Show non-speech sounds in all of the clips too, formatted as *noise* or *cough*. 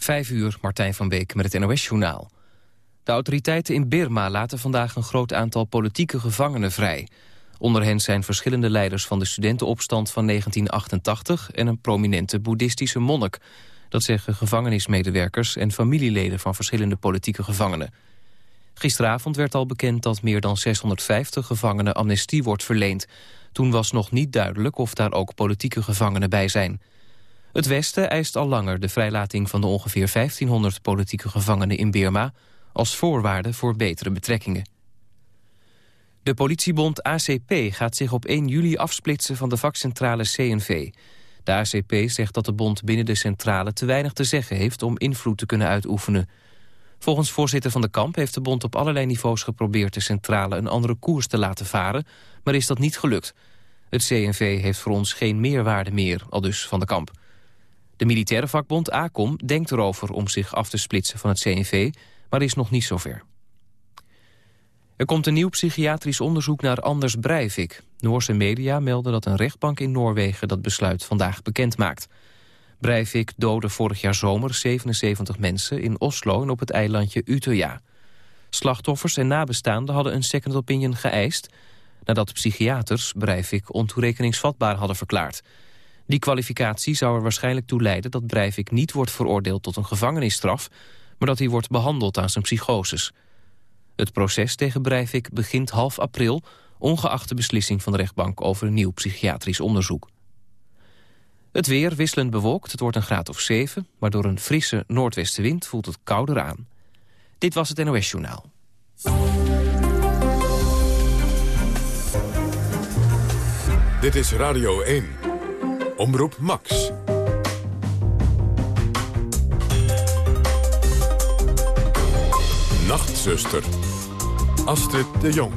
Vijf uur, Martijn van Beek met het NOS-journaal. De autoriteiten in Birma laten vandaag een groot aantal politieke gevangenen vrij. Onder hen zijn verschillende leiders van de studentenopstand van 1988... en een prominente boeddhistische monnik. Dat zeggen gevangenismedewerkers en familieleden van verschillende politieke gevangenen. Gisteravond werd al bekend dat meer dan 650 gevangenen amnestie wordt verleend. Toen was nog niet duidelijk of daar ook politieke gevangenen bij zijn... Het Westen eist al langer de vrijlating van de ongeveer 1500 politieke gevangenen in Birma als voorwaarde voor betere betrekkingen. De politiebond ACP gaat zich op 1 juli afsplitsen van de vakcentrale CNV. De ACP zegt dat de bond binnen de centrale te weinig te zeggen heeft om invloed te kunnen uitoefenen. Volgens voorzitter van de kamp heeft de bond op allerlei niveaus geprobeerd de centrale een andere koers te laten varen, maar is dat niet gelukt. Het CNV heeft voor ons geen meerwaarde meer, al dus van de kamp. De militaire vakbond ACOM denkt erover om zich af te splitsen van het CNV, maar is nog niet zover. Er komt een nieuw psychiatrisch onderzoek naar Anders Breivik. Noorse media melden dat een rechtbank in Noorwegen dat besluit vandaag bekend maakt. Breivik doodde vorig jaar zomer 77 mensen in Oslo en op het eilandje Utøya. Slachtoffers en nabestaanden hadden een second opinion geëist... nadat psychiaters Breivik ontoerekeningsvatbaar hadden verklaard. Die kwalificatie zou er waarschijnlijk toe leiden dat Breivik niet wordt veroordeeld tot een gevangenisstraf, maar dat hij wordt behandeld aan zijn psychoses. Het proces tegen Breivik begint half april, ongeacht de beslissing van de rechtbank over een nieuw psychiatrisch onderzoek. Het weer wisselend bewolkt, het wordt een graad of 7, maar door een frisse noordwestenwind voelt het kouder aan. Dit was het NOS Journaal. Dit is Radio 1. Omroep Max. Nachtzuster. Astrid de Jong.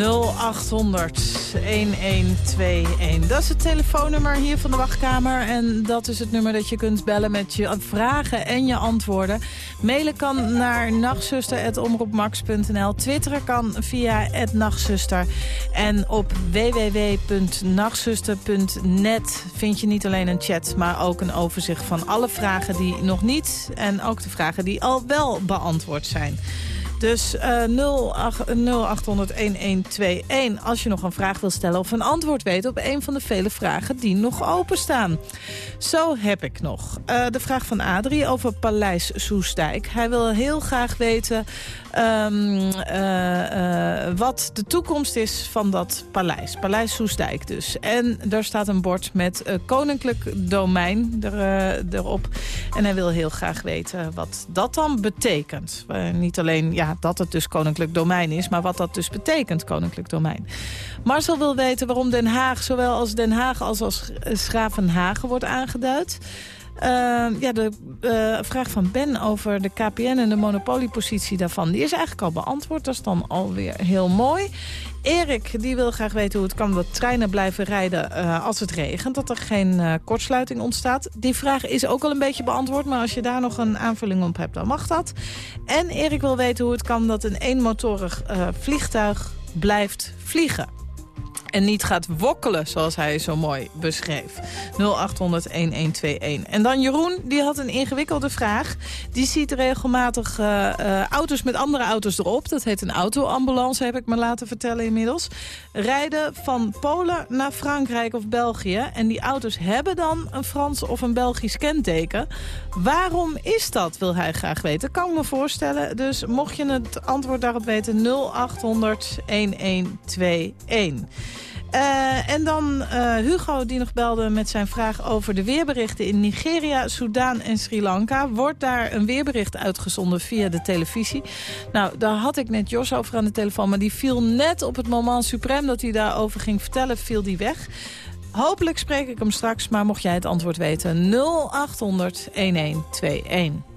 0800 1121. Dat is het telefoonnummer hier van de wachtkamer. En dat is het nummer dat je kunt bellen met je vragen en je antwoorden. Mailen kan naar nachtzuster.omroepmax.nl. Twitteren kan via nachtzuster. En op www.nachtzuster.net vind je niet alleen een chat... maar ook een overzicht van alle vragen die nog niet... en ook de vragen die al wel beantwoord zijn. Dus uh, 0800 1121 als je nog een vraag wil stellen of een antwoord weet op een van de vele vragen die nog openstaan. Zo heb ik nog uh, de vraag van Adrie over Paleis Soestdijk. Hij wil heel graag weten um, uh, wat de toekomst is van dat paleis. Paleis Soestdijk dus. En daar staat een bord met koninklijk domein er, erop. En hij wil heel graag weten wat dat dan betekent. niet alleen ja, dat het dus koninklijk domein is... maar wat dat dus betekent, koninklijk domein. Marcel wil weten waarom Den Haag, zowel als Den Haag als als Schravenhagen wordt aangeduid... Uh, ja, de uh, vraag van Ben over de KPN en de monopoliepositie daarvan... die is eigenlijk al beantwoord. Dat is dan alweer heel mooi. Erik die wil graag weten hoe het kan dat treinen blijven rijden uh, als het regent. Dat er geen kortsluiting ontstaat. Die vraag is ook al een beetje beantwoord. Maar als je daar nog een aanvulling op hebt, dan mag dat. En Erik wil weten hoe het kan dat een eenmotorig vliegtuig blijft vliegen en niet gaat wokkelen, zoals hij zo mooi beschreef. 0800-1121. En dan Jeroen, die had een ingewikkelde vraag. Die ziet regelmatig uh, uh, auto's met andere auto's erop. Dat heet een autoambulance, heb ik me laten vertellen inmiddels. Rijden van Polen naar Frankrijk of België. En die auto's hebben dan een Frans of een Belgisch kenteken. Waarom is dat, wil hij graag weten. Kan me voorstellen. Dus mocht je het antwoord daarop weten, 0800 1121. Uh, en dan uh, Hugo die nog belde met zijn vraag over de weerberichten in Nigeria, Soudaan en Sri Lanka. Wordt daar een weerbericht uitgezonden via de televisie? Nou, daar had ik net Jos over aan de telefoon, maar die viel net op het moment suprem dat hij daarover ging vertellen, viel die weg. Hopelijk spreek ik hem straks, maar mocht jij het antwoord weten, 0800 1121.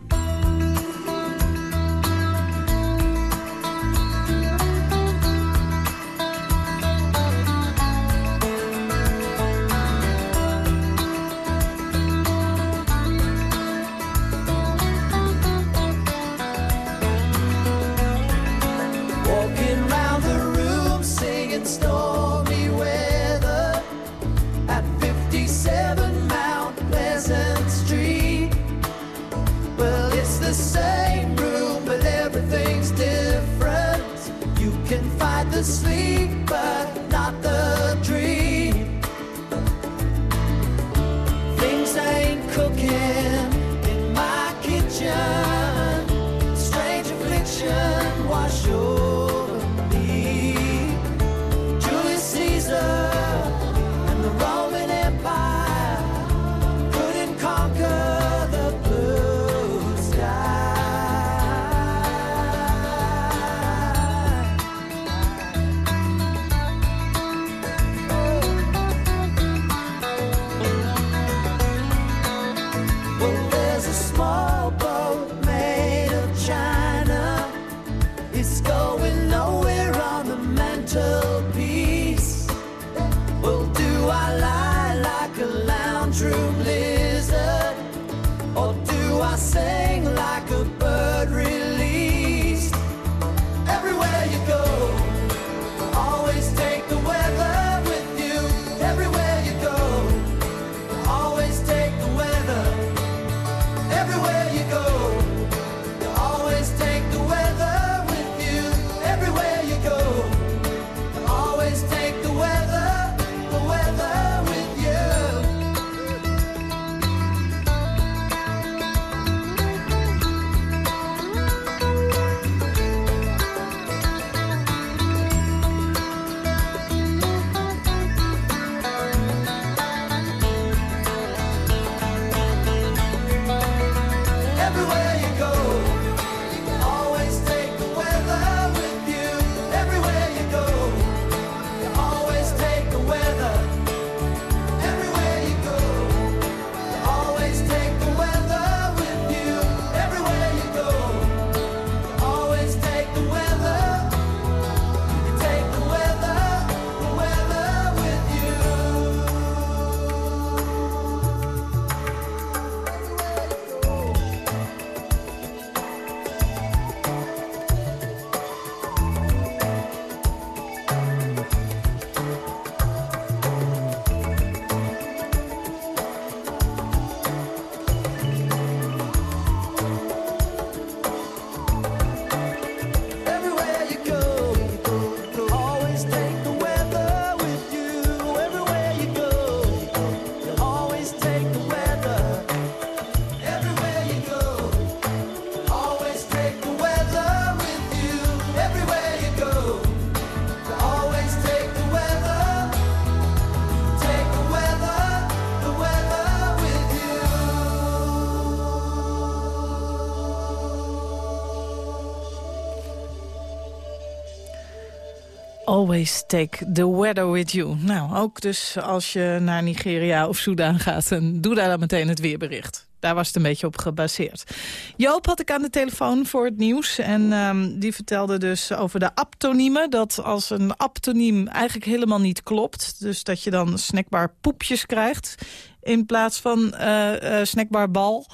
Always take the weather with you. Nou, ook dus als je naar Nigeria of Soudaan gaat... en doe daar dan meteen het weerbericht. Daar was het een beetje op gebaseerd. Joop had ik aan de telefoon voor het nieuws. En um, die vertelde dus over de aptoniemen. Dat als een aptoniem eigenlijk helemaal niet klopt... dus dat je dan snackbar poepjes krijgt in plaats van uh, bal...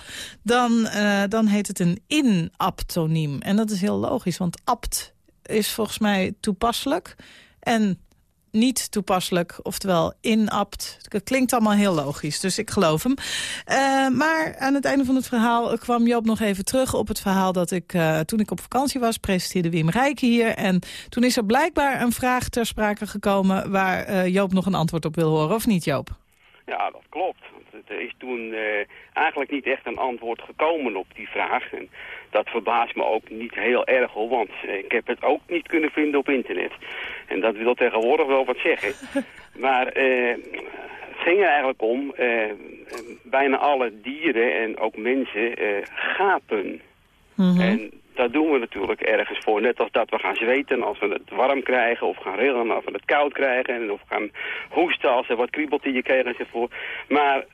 dan, uh, dan heet het een inaptoniem. En dat is heel logisch, want apt is volgens mij toepasselijk. En niet toepasselijk, oftewel inapt. Het klinkt allemaal heel logisch, dus ik geloof hem. Uh, maar aan het einde van het verhaal kwam Joop nog even terug op het verhaal... dat ik uh, toen ik op vakantie was, presenteerde Wim Rijken hier. En toen is er blijkbaar een vraag ter sprake gekomen... waar uh, Joop nog een antwoord op wil horen, of niet Joop? Ja, dat klopt. Er is toen eigenlijk niet echt een antwoord gekomen op die vraag. En dat verbaast me ook niet heel erg hoor, want ik heb het ook niet kunnen vinden op internet. En dat wil tegenwoordig wel wat zeggen. *laughs* Maar uh, het ging er eigenlijk om, bijna alle dieren en ook mensen gapen. Mm -hmm. En dat doen we natuurlijk ergens voor. Net als dat we gaan zweten als we het warm krijgen, of gaan rillen als we het koud krijgen, en of gaan hoesten als er wat kriebelt in je keel enzovoort. Maar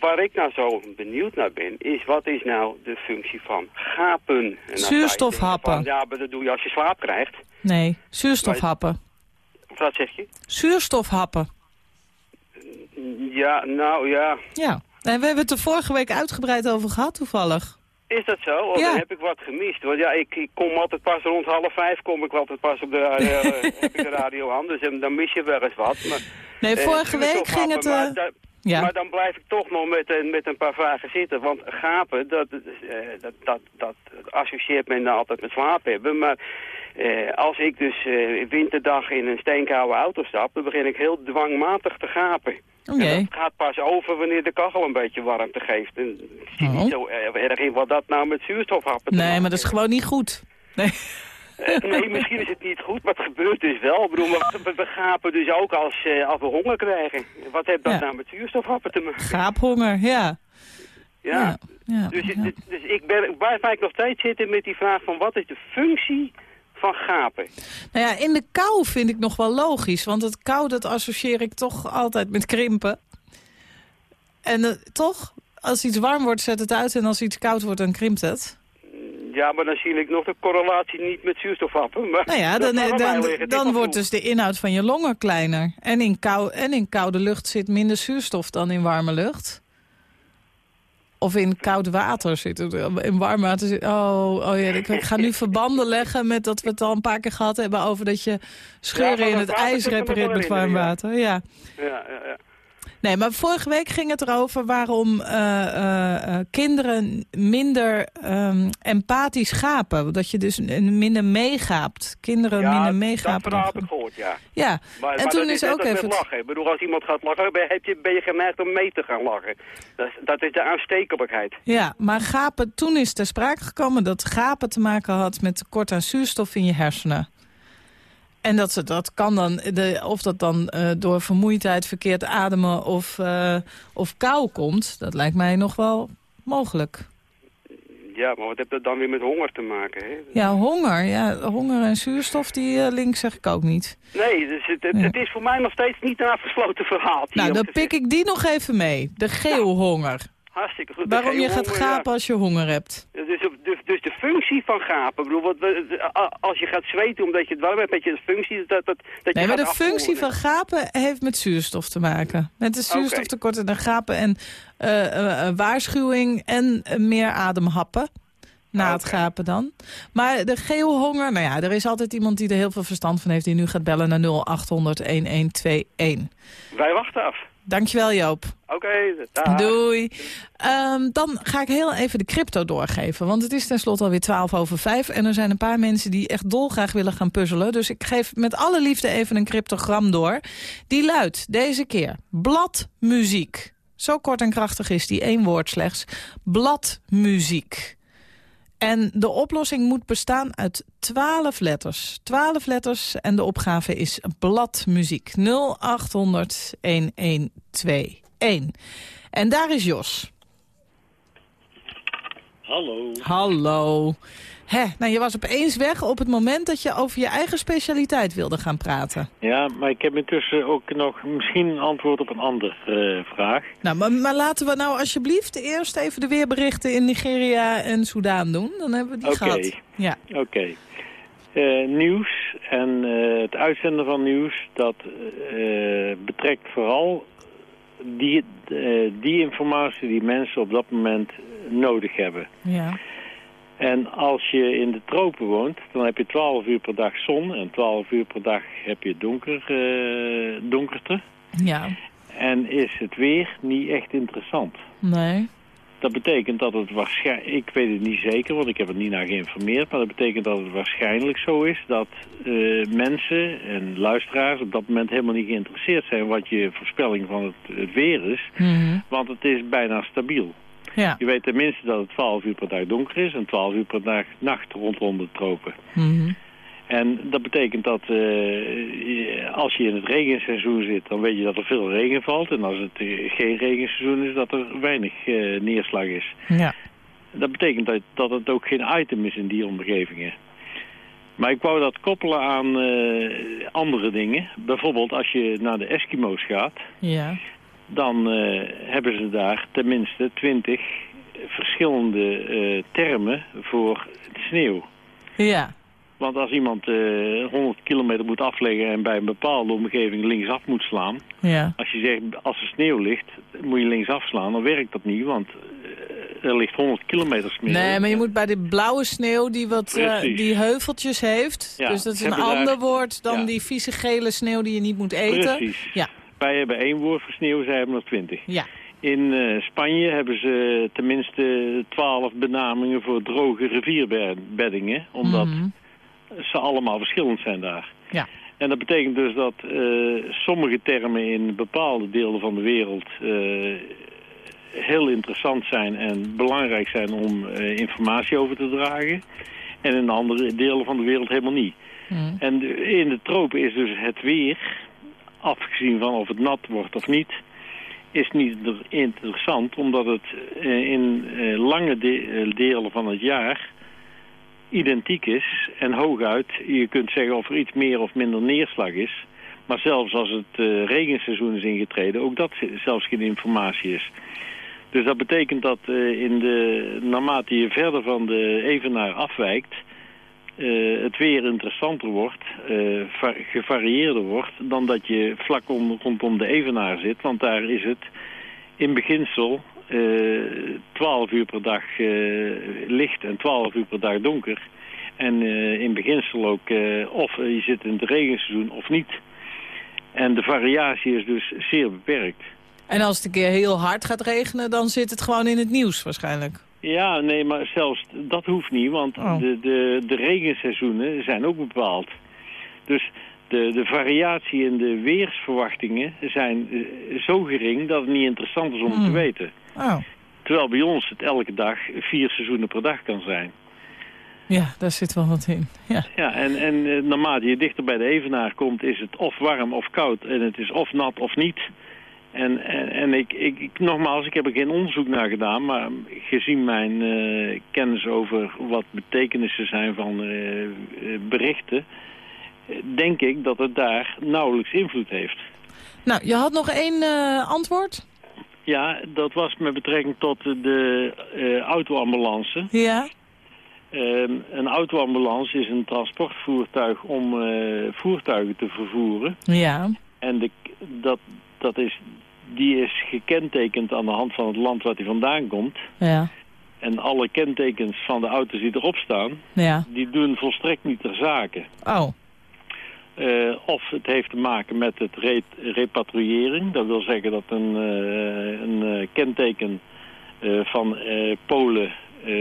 waar ik nou zo benieuwd naar ben, is wat is nou de functie van gapen? En Zuurstofhappen. Van, ja, maar dat doe je als je slaap krijgt. Nee, zuurstofhappen. Wat zeg je? Zuurstofhappen. Ja, nou ja. Ja, en we hebben het er vorige week uitgebreid over gehad toevallig. Is dat zo? Oh, ja. Dan heb ik wat gemist. Want ja, ik, ik, kom altijd pas rond half vijf, kom ik altijd pas op de, uh, *laughs* heb ik de radio aan. Dus dan mis je wel eens wat. Maar, nee, vorige uh, week ging het... Uh... Maar, ja. maar dan blijf ik toch nog met, met een paar vragen zitten. Want gapen, dat, dat, dat, dat associeert men dan altijd met slaap hebben. Maar uh, als ik dus uh, winterdag in een steenkoude auto stap, dan begin ik heel dwangmatig te gapen. Okay. En dat gaat pas over wanneer de kachel een beetje warmte geeft. En ik zie Oh. niet zo erg in wat dat nou met zuurstofhappen Nee, maar dat is gewoon niet goed. Nee. Uh, *laughs* nee, misschien is het niet goed, maar het gebeurt dus wel. Ik bedoel, we, we gapen dus ook als, uh, als we honger krijgen. Wat heeft dat Ja. nou met zuurstofhappen te maken? Gaaphonger, ja. Ja. Ja, ja, Dus, dus, dus ik ben, blijf eigenlijk nog steeds zitten met die vraag van wat is de functie van gapen? Nou ja, in de kou vind ik nog wel logisch. Want het kou, dat associeer ik toch altijd met krimpen. En eh, toch, als iets warm wordt, zet het uit. En als iets koud wordt, dan krimpt het. Ja, maar dan zie ik nog de correlatie niet met zuurstofhappen. Maar Nou ja, dan, dan, dan wordt dus de inhoud van je longen kleiner. En in, kou, en in koude lucht zit minder zuurstof dan in warme lucht. Of in koud water zit het. In warm water zit... Oh, oh ja, ik, ik ga nu verbanden leggen met dat we het al een paar keer gehad hebben... over dat je scheuren in het ijs er repareert met warm water. Ja. Ja, ja, ja. Nee, maar vorige week ging het erover waarom eh, eh, eh, kinderen minder ehm, empathisch gapen. Dat je dus minder meegaapt. Kinderen ja, minder dat meegapen. verhaal heb ik gehoord, ja. Ja, Maar, en maar toen dat is net ook even... lachen. Ik bedoel, als iemand gaat lachen, ben, heb je, ben je geneigd om mee te gaan lachen. Dat, is- dat is de aanstekelijkheid. Ja, maar gapen, toen is ter sprake gekomen dat gapen te maken had met tekort aan zuurstof in je hersenen. En dat, ze, dat kan dan, de, of dat dan eh, door vermoeidheid, verkeerd ademen of, eh, of kou komt, dat lijkt mij nog wel mogelijk. Ja, maar wat heeft dat dan weer met honger te maken, hè? Ja, honger. Ja, honger en zuurstof, die eh, link zeg ik ook niet. Nee, dus het, het, Ja. het is voor mij nog steeds niet een afgesloten verhaal. Nou, dan pik ik die nog even mee. De geelhonger. Hartstikke goed. Waarom je gaat gapen als je honger hebt. Dus, dus, dus de functie van gapen. Ik bedoel, wat, als je gaat zweten omdat je het warm hebt, heb je de functie dat, dat, dat Nee, je maar de functie van gapen heeft met zuurstof te maken. Met de zuurstoftekort en de gapen en eh, eh, eh, waarschuwing en meer ademhappen. Na het gapen dan. Maar de geelhonger, nou ja, er is altijd iemand die er heel veel verstand van heeft... die nu gaat bellen naar 0800-1121. Wij wachten af. Dankjewel Joop. Oké. Doei. Ehm, dan ga ik heel even de crypto doorgeven. Want het is tenslotte alweer 12 over 5. En er zijn een paar mensen die echt dolgraag willen gaan puzzelen. Dus ik geef met alle liefde even een cryptogram door. Die luidt deze keer bladmuziek. Zo kort en krachtig is die, één woord slechts. Bladmuziek. En de oplossing moet bestaan uit 12 letters. 12 letters en de opgave is bladmuziek. 0800 1121. En daar is Jos. Hallo. Hallo. Hè, nou, je was opeens weg op het moment dat je over je eigen specialiteit wilde gaan praten. Ja, maar ik heb intussen ook nog misschien een antwoord op een andere uh, vraag. Nou, maar, maar, laten we nou alsjeblieft eerst even de weerberichten in Nigeria en Soudaan doen. Dan hebben we die okay. gehad. Ja. Oké. Uh, nieuws en uh, het uitzenden van nieuws, dat betrekt vooral die, die informatie die mensen op dat moment nodig hebben. Ja. En als je in de tropen woont, dan heb je 12 uur per dag zon en 12 uur per dag heb je donker, uh, donkerte. Ja. En is het weer niet echt interessant. Nee. Dat betekent dat het waarschijnlijk, ik weet het niet zeker, want ik heb er niet naar geïnformeerd, maar dat betekent dat het waarschijnlijk zo is dat uh, mensen en luisteraars op dat moment helemaal niet geïnteresseerd zijn wat je voorspelling van het, het weer is. Mm Want het is bijna stabiel. Ja. Je weet tenminste dat het 12 uur per dag donker is en 12 uur per dag nacht rondom de tropen. Mm En dat betekent dat uh, als je in het regenseizoen zit, dan weet je dat er veel regen valt. En als het uh, geen regenseizoen is, dat er weinig uh, neerslag is. Ja. Dat betekent dat, dat het ook geen item is in die omgevingen. Maar ik wou dat koppelen aan andere dingen. Bijvoorbeeld als je naar de Eskimo's gaat. Ja dan uh, hebben ze daar tenminste twintig verschillende uh, termen voor de sneeuw. Ja. Want als iemand uh, eh, 100 kilometer moet afleggen en bij een bepaalde omgeving linksaf moet slaan... Ja. Als je zegt, als er sneeuw ligt, moet je linksaf slaan, dan werkt dat niet, want er ligt 100 kilometer sneeuw. Nee, maar je moet bij de blauwe sneeuw die wat die heuveltjes heeft. Ja, dus dat is een ander daar... woord dan ja. die vieze gele sneeuw die je niet moet eten. Precies. Ja. Wij hebben één woord voor sneeuw, zij hebben er twintig. Ja. In uh, Spanje hebben ze tenminste twaalf benamingen voor droge rivierbeddingen. Omdat mm -hmm. ze allemaal verschillend zijn daar. Ja. En dat betekent dus dat uh, sommige termen in bepaalde delen van de wereld uh, heel interessant zijn en belangrijk zijn om informatie over te dragen. En in andere delen van de wereld helemaal niet. Mm. En in de tropen is dus het weer afgezien van of het nat wordt of niet, is niet interessant, omdat het eh, in eh, lange eh, delen van het jaar identiek is en hooguit, je kunt zeggen of er iets meer of minder neerslag is, maar zelfs als het regenseizoen is ingetreden, ook dat zelfs geen informatie is. Dus dat betekent dat in de, naarmate je verder van de evenaar afwijkt, uh, het weer interessanter wordt, uh, gevarieerder wordt... dan dat je vlak om, rondom de evenaar zit. Want daar is het in beginsel uh, eh, 12 uur per dag licht en 12 uur per dag donker. En in beginsel ook of je zit in het regenseizoen of niet. En de variatie is dus zeer beperkt. En als het een keer heel hard gaat regenen, dan zit het gewoon in het nieuws waarschijnlijk. Ja, nee, maar zelfs dat hoeft niet, want oh. de, de, de regenseizoenen zijn ook bepaald. Dus de, de variatie in de weersverwachtingen zijn uh, zo gering dat het niet interessant is om Hmm. te weten. Oh. Terwijl bij ons het elke dag vier seizoenen per dag kan zijn. Ja, daar zit wel wat in. Ja, ja en, en uh, naarmate je dichter bij de evenaar komt is het of warm of koud en het is of nat of niet... En, en, en ik, ik, nogmaals, ik heb er geen onderzoek naar gedaan, maar gezien mijn uh, kennis over wat betekenissen zijn van uh, berichten, denk ik dat het daar nauwelijks invloed heeft. Nou, je had nog één uh, antwoord? Ja, dat was met betrekking tot de autoambulance. Ja. Ehm, een autoambulance is een transportvoertuig om voertuigen te vervoeren. Ja. En de, dat, dat is die is gekentekend aan de hand van het land waar hij vandaan komt. Ja. En alle kentekens van de auto's die erop staan, ja. die doen volstrekt niet ter zake. Oh. Uh, of het heeft te maken met het re repatriëring. Dat wil zeggen dat een, uh, een uh, kenteken van Polen,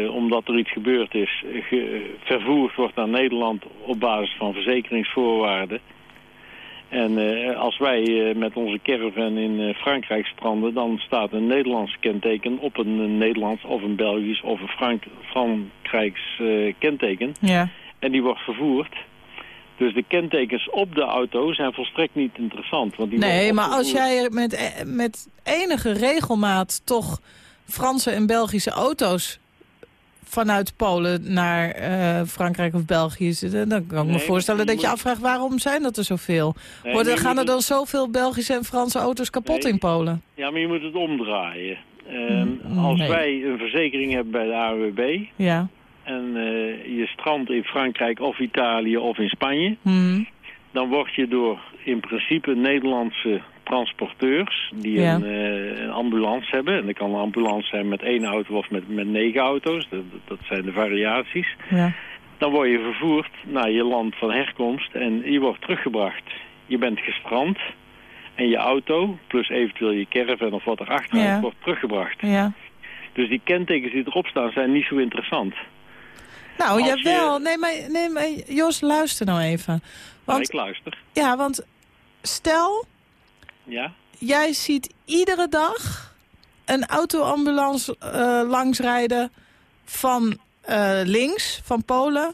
omdat er iets gebeurd is, vervoerd wordt naar Nederland op basis van verzekeringsvoorwaarden. En uh, als wij uh, met onze caravan in uh, Frankrijk stranden, dan staat een Nederlands kenteken op een, een Nederlands of een Belgisch of een Frank Frankrijks kenteken. Ja. En die wordt vervoerd. Dus de kentekens op de auto zijn volstrekt niet interessant. Want die nee, maar als jij met, met enige regelmaat toch Franse en Belgische auto's vanuit Polen naar eh, Frankrijk of België zitten... dan kan ik me voorstellen dat je afvraagt... waarom zijn dat er zoveel? Nee, Worden, gaan er dan het- zoveel Belgische en Franse auto's kapot Nee. in Polen? Ja, maar je moet het omdraaien. Ehm, Mm, als nee. wij een verzekering hebben bij de AWB... Ja. en eh, je strandt in Frankrijk of Italië of in Spanje... Hm. dan word je door in principe Nederlandse transporteurs... die Ja. een, eh, een ambulance hebben... en dat kan een ambulance zijn met één auto of met, met negen auto's... Dat, dat zijn de variaties... Ja. dan word je vervoerd naar je land van herkomst en je wordt teruggebracht. Je bent gestrand en je auto, plus eventueel je caravan of wat er achteruit, Ja. wordt teruggebracht. ja. Dus die kentekens die erop staan zijn niet zo interessant. Nou, Als jawel. je- Nee, maar, nee, maar Jos, luister nou even. Want, ik luister. ja, want stel, Ja? jij ziet iedere dag een autoambulance eh langsrijden van eh, links, van Polen,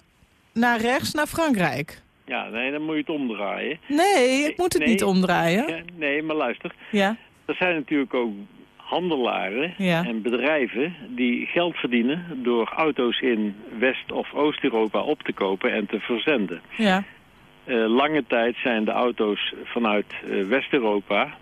naar rechts, naar Frankrijk. Ja, nee, dan moet je het omdraaien. Nee, ik moet het Nee. niet omdraaien. Ja, nee, maar luister. Ja, Er zijn natuurlijk ook handelaren Ja. en bedrijven die geld verdienen door auto's in West- of Oost-Europa op te kopen en te verzenden. ja, lange tijd zijn de auto's vanuit eh, West-Europa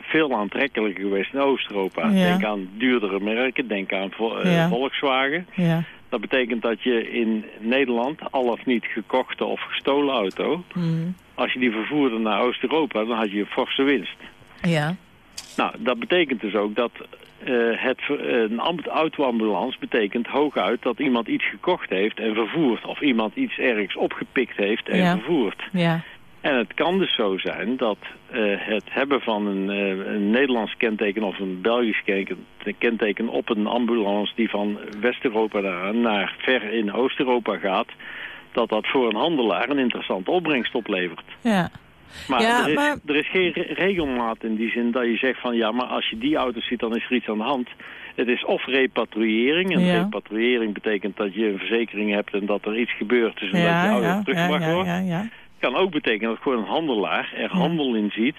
veel aantrekkelijker geweest dan Oost-Europa. Ja. Denk aan duurdere merken, denk aan eh, Ja. Volkswagen. ja. Dat betekent dat je in Nederland, al of niet gekochte of gestolen auto... Hm. als je die vervoerde naar Oost-Europa, dan had je een forse winst. Ja, Nou, dat betekent dus ook dat eh, het, een amb- autoambulance betekent hooguit dat iemand iets gekocht heeft en vervoert. Of iemand iets ergens opgepikt heeft en Ja. vervoert. ja, En het kan dus zo zijn dat eh, het hebben van een, eh, een Nederlands kenteken of een Belgisch kenteken, kenteken op een ambulance die van West-Europa naar, naar ver in Oost-Europa gaat, dat dat voor een handelaar een interessante opbrengst oplevert. ja. Maar, Ja, er, is, maar- er is geen re- regelmaat in die zin dat je zegt van ja, maar als je die auto ziet dan is er iets aan de hand. Het is of repatriëring. En Ja. repatriëring betekent dat je een verzekering hebt en dat er iets gebeurd is en dat je Ja, auto ja, ja, teruggebracht ja, wordt. ja, ja. kan ook betekenen dat gewoon een handelaar er handel in ziet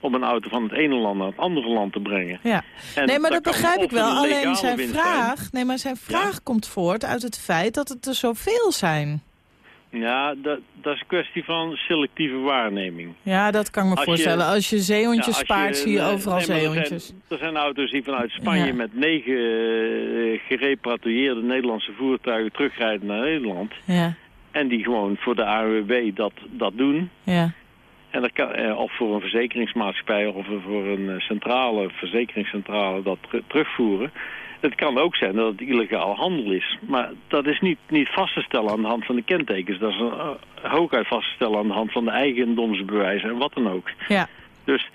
om een auto van het ene land naar het andere land te brengen. Ja. En Nee, maar dat begrijp ik wel. Alleen zijn. vraag, nee, maar zijn vraag komt voort uit het feit dat het er zoveel zijn. Ja, dat, dat is een kwestie van selectieve waarneming. Ja, dat kan ik me Als je- voorstellen. Als je Ja, zeehondjes als spaart, zie je nee, overal nee, er zijn- zeehondjes. Er zijn auto's die vanuit Spanje Ja. met negen eh, gerepatrieerde Nederlandse voertuigen terugrijden naar Nederland. Ja, En die gewoon voor de AWB dat, dat doen. ja, En dat kan, eh, of voor een verzekeringsmaatschappij of voor een eh, centrale verzekeringscentrale dat teru- terugvoeren. Het kan ook zijn dat het illegaal handel is. Maar dat is niet, niet vast te stellen aan de hand van de kentekens. Dat is een, eh, hooguit vast te stellen aan de hand van de eigendomsbewijzen en wat dan ook. ja. Dus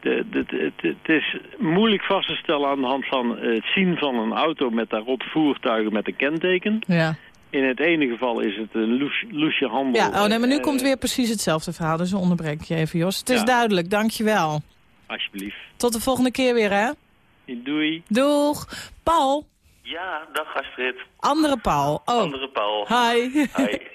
het- het is moeilijk vast te stellen aan de hand van het zien van een auto met daarop voertuigen met een kenteken. ja. In het ene geval is het een loes, loesje handel. Ja, oh nee, maar nu eh, komt weer precies hetzelfde verhaal. Dus onderbreek je even, Jos. Het is Ja. duidelijk, dankjewel. Alsjeblieft. Tot de volgende keer weer, hè? Doei. Doeg. Paul. Ja, dag Astrid. Andere Paul. Oh, Andere Paul. hi. Hi. *laughs*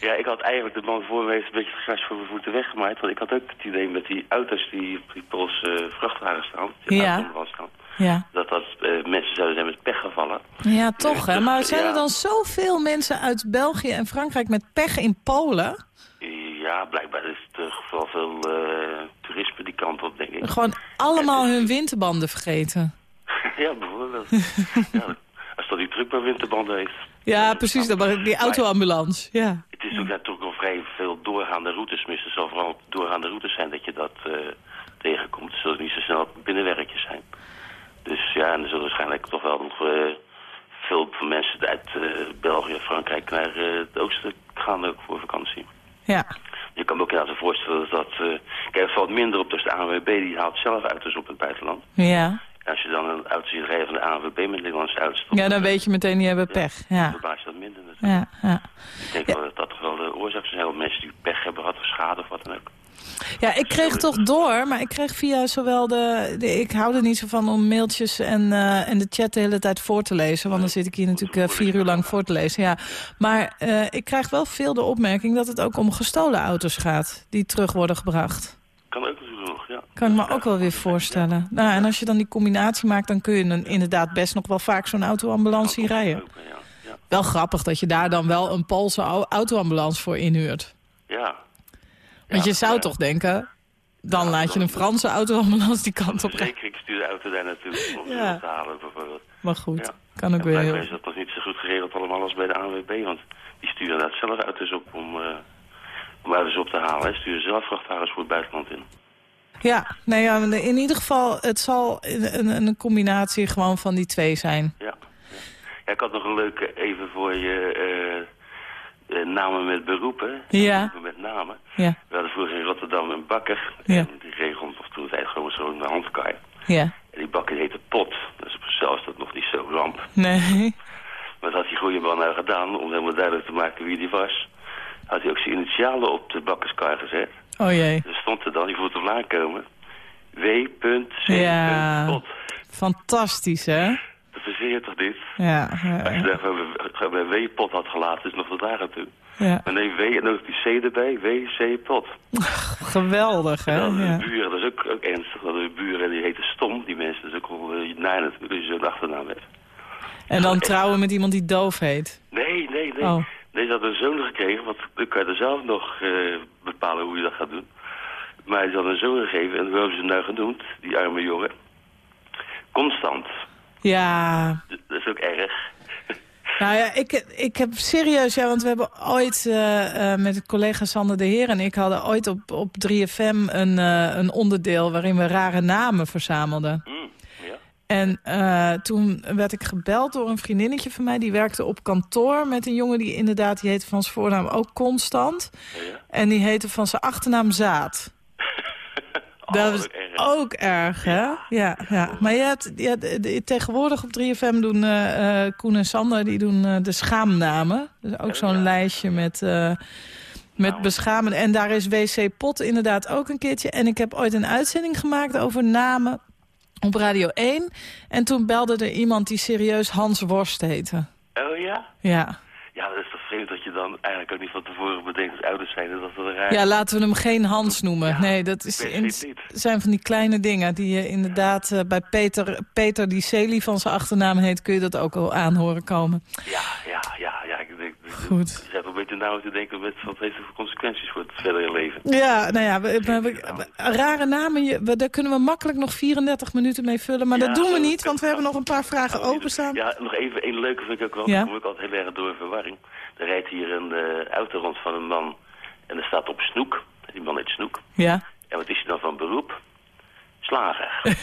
Ja, ik had eigenlijk de man voor me heeft een beetje het gras voor mijn voeten weggemaaid. Want ik had ook het idee met die auto's die op die Poolse vrachtwagens staan. Die Ja. auto's staan. Ja. Dat dat eh, mensen zouden zijn met pech gevallen. ja, toch, hè? Maar zijn er Ja. dan zoveel mensen uit België en Frankrijk met pech in Polen? Ja, blijkbaar is er vooral veel eh, toerisme die kant op, denk ik. Gewoon allemaal hun winterbanden vergeten. *laughs* ja, bijvoorbeeld. *laughs* ja, als dat die truck maar winterbanden heeft. Ja, precies. Was die autoambulance. Ja. Het is ook natuurlijk wel vrij veel doorgaande routes. Het zal vooral doorgaande routes zijn dat je dat eh, tegenkomt. Het zullen niet zo snel binnenwerkjes zijn. Dus ja, en er zullen waarschijnlijk toch wel nog eh, veel mensen uit eh, België, Frankrijk naar het oosten gaan ook voor vakantie. Ja. Je kan me ook inderdaad voorstellen dat dat... eh kijk, het valt minder op, dus de ANWB die haalt zelf auto's op in het buitenland. Ja. Als je dan een auto ziet rijden van de ANWB met Nederlandse uitstoot... Ja, dan weet je meteen, die hebben pech. Ja. verbaast je dat minder natuurlijk. Ja, ja. Ik denk wel dat dat toch wel de oorzaak is. Heel veel mensen die pech hebben gehad of schade of wat dan ook. Ja, ik kreeg toch door, maar ik kreeg via zowel de... de- ik hou er niet zo van om mailtjes en, eh, en de chat de hele tijd voor te lezen. Want dan zit ik hier natuurlijk eh, vier uur lang voor te lezen. Ja. Maar eh, ik krijg wel veel de opmerking dat het ook om gestolen auto's gaat. Die terug worden gebracht. Kan ook natuurlijk nog, ja. Kan ik me ook wel weer voorstellen. Nou, en als je dan die combinatie maakt, dan kun je dan inderdaad best nog wel vaak zo'n autoambulance zien rijden. Wel grappig dat je daar dan wel een Poolse au- autoambulance voor inhuurt. Ja. Want je zou ja. toch denken, dan laat je een Franse autoambulance die kant op rijden. verzekering stuurt de auto daar naartoe om Ja. op te halen bijvoorbeeld. Maar goed, kan ook weer heel... is dat nog niet zo goed geregeld allemaal als bij de ANWB, want die sturen inderdaad zelf auto's op om, eh om auto's op te halen. Hè. Sturen zelf vrachtwagens voor het buitenland in. Ja, nou ja, in ieder geval, het zal een, een, een combinatie gewoon van die twee zijn. Ja. ja. Ja, ik had nog een leuke even voor je eh, eh, namen met beroepen. Ja. Beroepen Met namen. Ja, We hadden vroeger in Rotterdam een bakker. Ja. En die rond, of toen tijd gewoon zo'n handkar. ja. En die bakker heette Pot. Dus is dat nog niet zo ramp. Nee. Maar dat had die goede man nou gedaan, om helemaal duidelijk te maken wie die was. Had hij ook zijn initialen op de bakkerskar gezet. Oh jee. Er stond er dan, die voelt hem aankomen. W.C. Ja. Pot. Fantastisch, hè? Verzeer niet? Ja, Als je ja, daar bij W-pot had gelaten, is nog tot daar aan toe. ja. Maar nee, W en ook die C erbij, W-C-pot. *laughs* geweldig, hè? Ja, de buren, dat is ook, ook ernstig. Dat de buren, die heten Stom, die mensen. Dat is ook wel uh, naar natuurlijk, je zo'n achternaam hebt. En dan trouwen met iemand die doof heet. Nee, nee, nee. Oh. Nee, ze had een zoon gekregen, want dan kan je er zelf nog eh, bepalen hoe je dat gaat doen. Maar ze had een zoon gegeven, en hoe hebben ze hem nou genoemd, die arme jongen? Constant. Ja, Dat is ook erg. *laughs* Nou ja, ik, ik heb serieus, ja, want we hebben ooit eh, eh, met collega Sander de Heer en ik hadden ooit op, op 3FM een, eh, een onderdeel waarin we rare namen verzamelden. Mm, ja. En toen werd ik gebeld door een vriendinnetje van mij, die werkte op kantoor met een jongen die inderdaad, die heette van zijn voornaam ook Constant. Ja. En die heette van zijn achternaam Zaad. Oh, Dat ook is ook erg, hè? Ja, ja. Maar je hebt, je hebt- de- tegenwoordig op 3FM doen eh, eh, Koen en Sander die doen eh, de schaamnamen. Dus ook zo'n ja. lijstje met, eh met Nou. beschamen. En daar is WC Pot inderdaad ook een keertje. En ik heb ooit een uitzending gemaakt over namen op Radio 1. En toen belde er iemand die serieus Hans Worst heette. Oh ja? Ja. Ja, dat is dat je dan eigenlijk ook niet van tevoren bedenkt als ouders zijn. Dat dat raar... ja, laten we hem geen Hans noemen. Ja, nee, dat is in, zijn van die kleine dingen die je inderdaad eh, bij Peter, Peter die Celi van zijn achternaam heet, kun je dat ook al aan horen komen. Ja, ja, ja, ja. Ik denk, Goed. Je zit een beetje nauw te denken met wat heeft het voor consequenties voor het verdere leven. Ja, nou ja, we, we- we- rare namen, daar kunnen we makkelijk nog 34 minuten mee vullen. Maar Ja, dat doen we niet, want we hebben nog een paar vragen openstaan. Ja, nog even een leuke vind ik ook wel. Ja. Kom ik altijd heel erg door in verwarring. Er rijdt hier een eh, auto rond van een man en er staat op Snoek. Die man heet Snoek. Ja, En wat is hij dan van beroep? Slager. *laughs*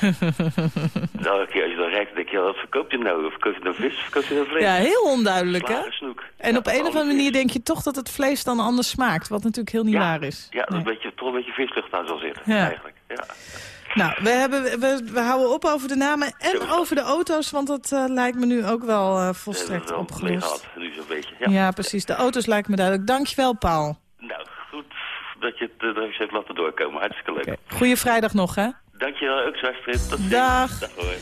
nou, elke keer als je dan rijdt, denk je, ja, wat verkoopt je nou? Of verkoopt je nou vis? Verkoopt je nou vlees? ja heel onduidelijk, hè? Snoek. En Ja, op een of andere manier denk je toch dat het vlees dan anders smaakt. Wat natuurlijk heel niet ja, waar is. Ja, Nee. een beetje, toch een beetje vislucht daar zal zitten, Ja. eigenlijk. Ja. Nou, we, hebben, we, we houden op over de namen en dat. over de auto's. Want dat eh, lijkt me nu ook wel We volstrekt opgelost. Beetje. Ja. Ja. precies. De auto's lijkt me duidelijk. Dankjewel, Paul. Nou, goed dat je het uh, heeft laten doorkomen. Hartstikke leuk. Goeie vrijdag nog, hè? Dankjewel ook, Zwastrid. Tot ziens. Dag. Dag hoor.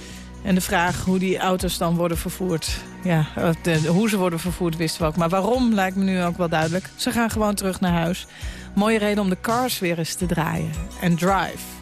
En de vraag hoe die auto's dan worden vervoerd. Ja, eh, de- hoe ze worden vervoerd wisten we ook. Maar waarom lijkt me nu ook wel duidelijk. Ze gaan gewoon terug naar huis. Mooie reden om de cars weer eens te draaien. En drive.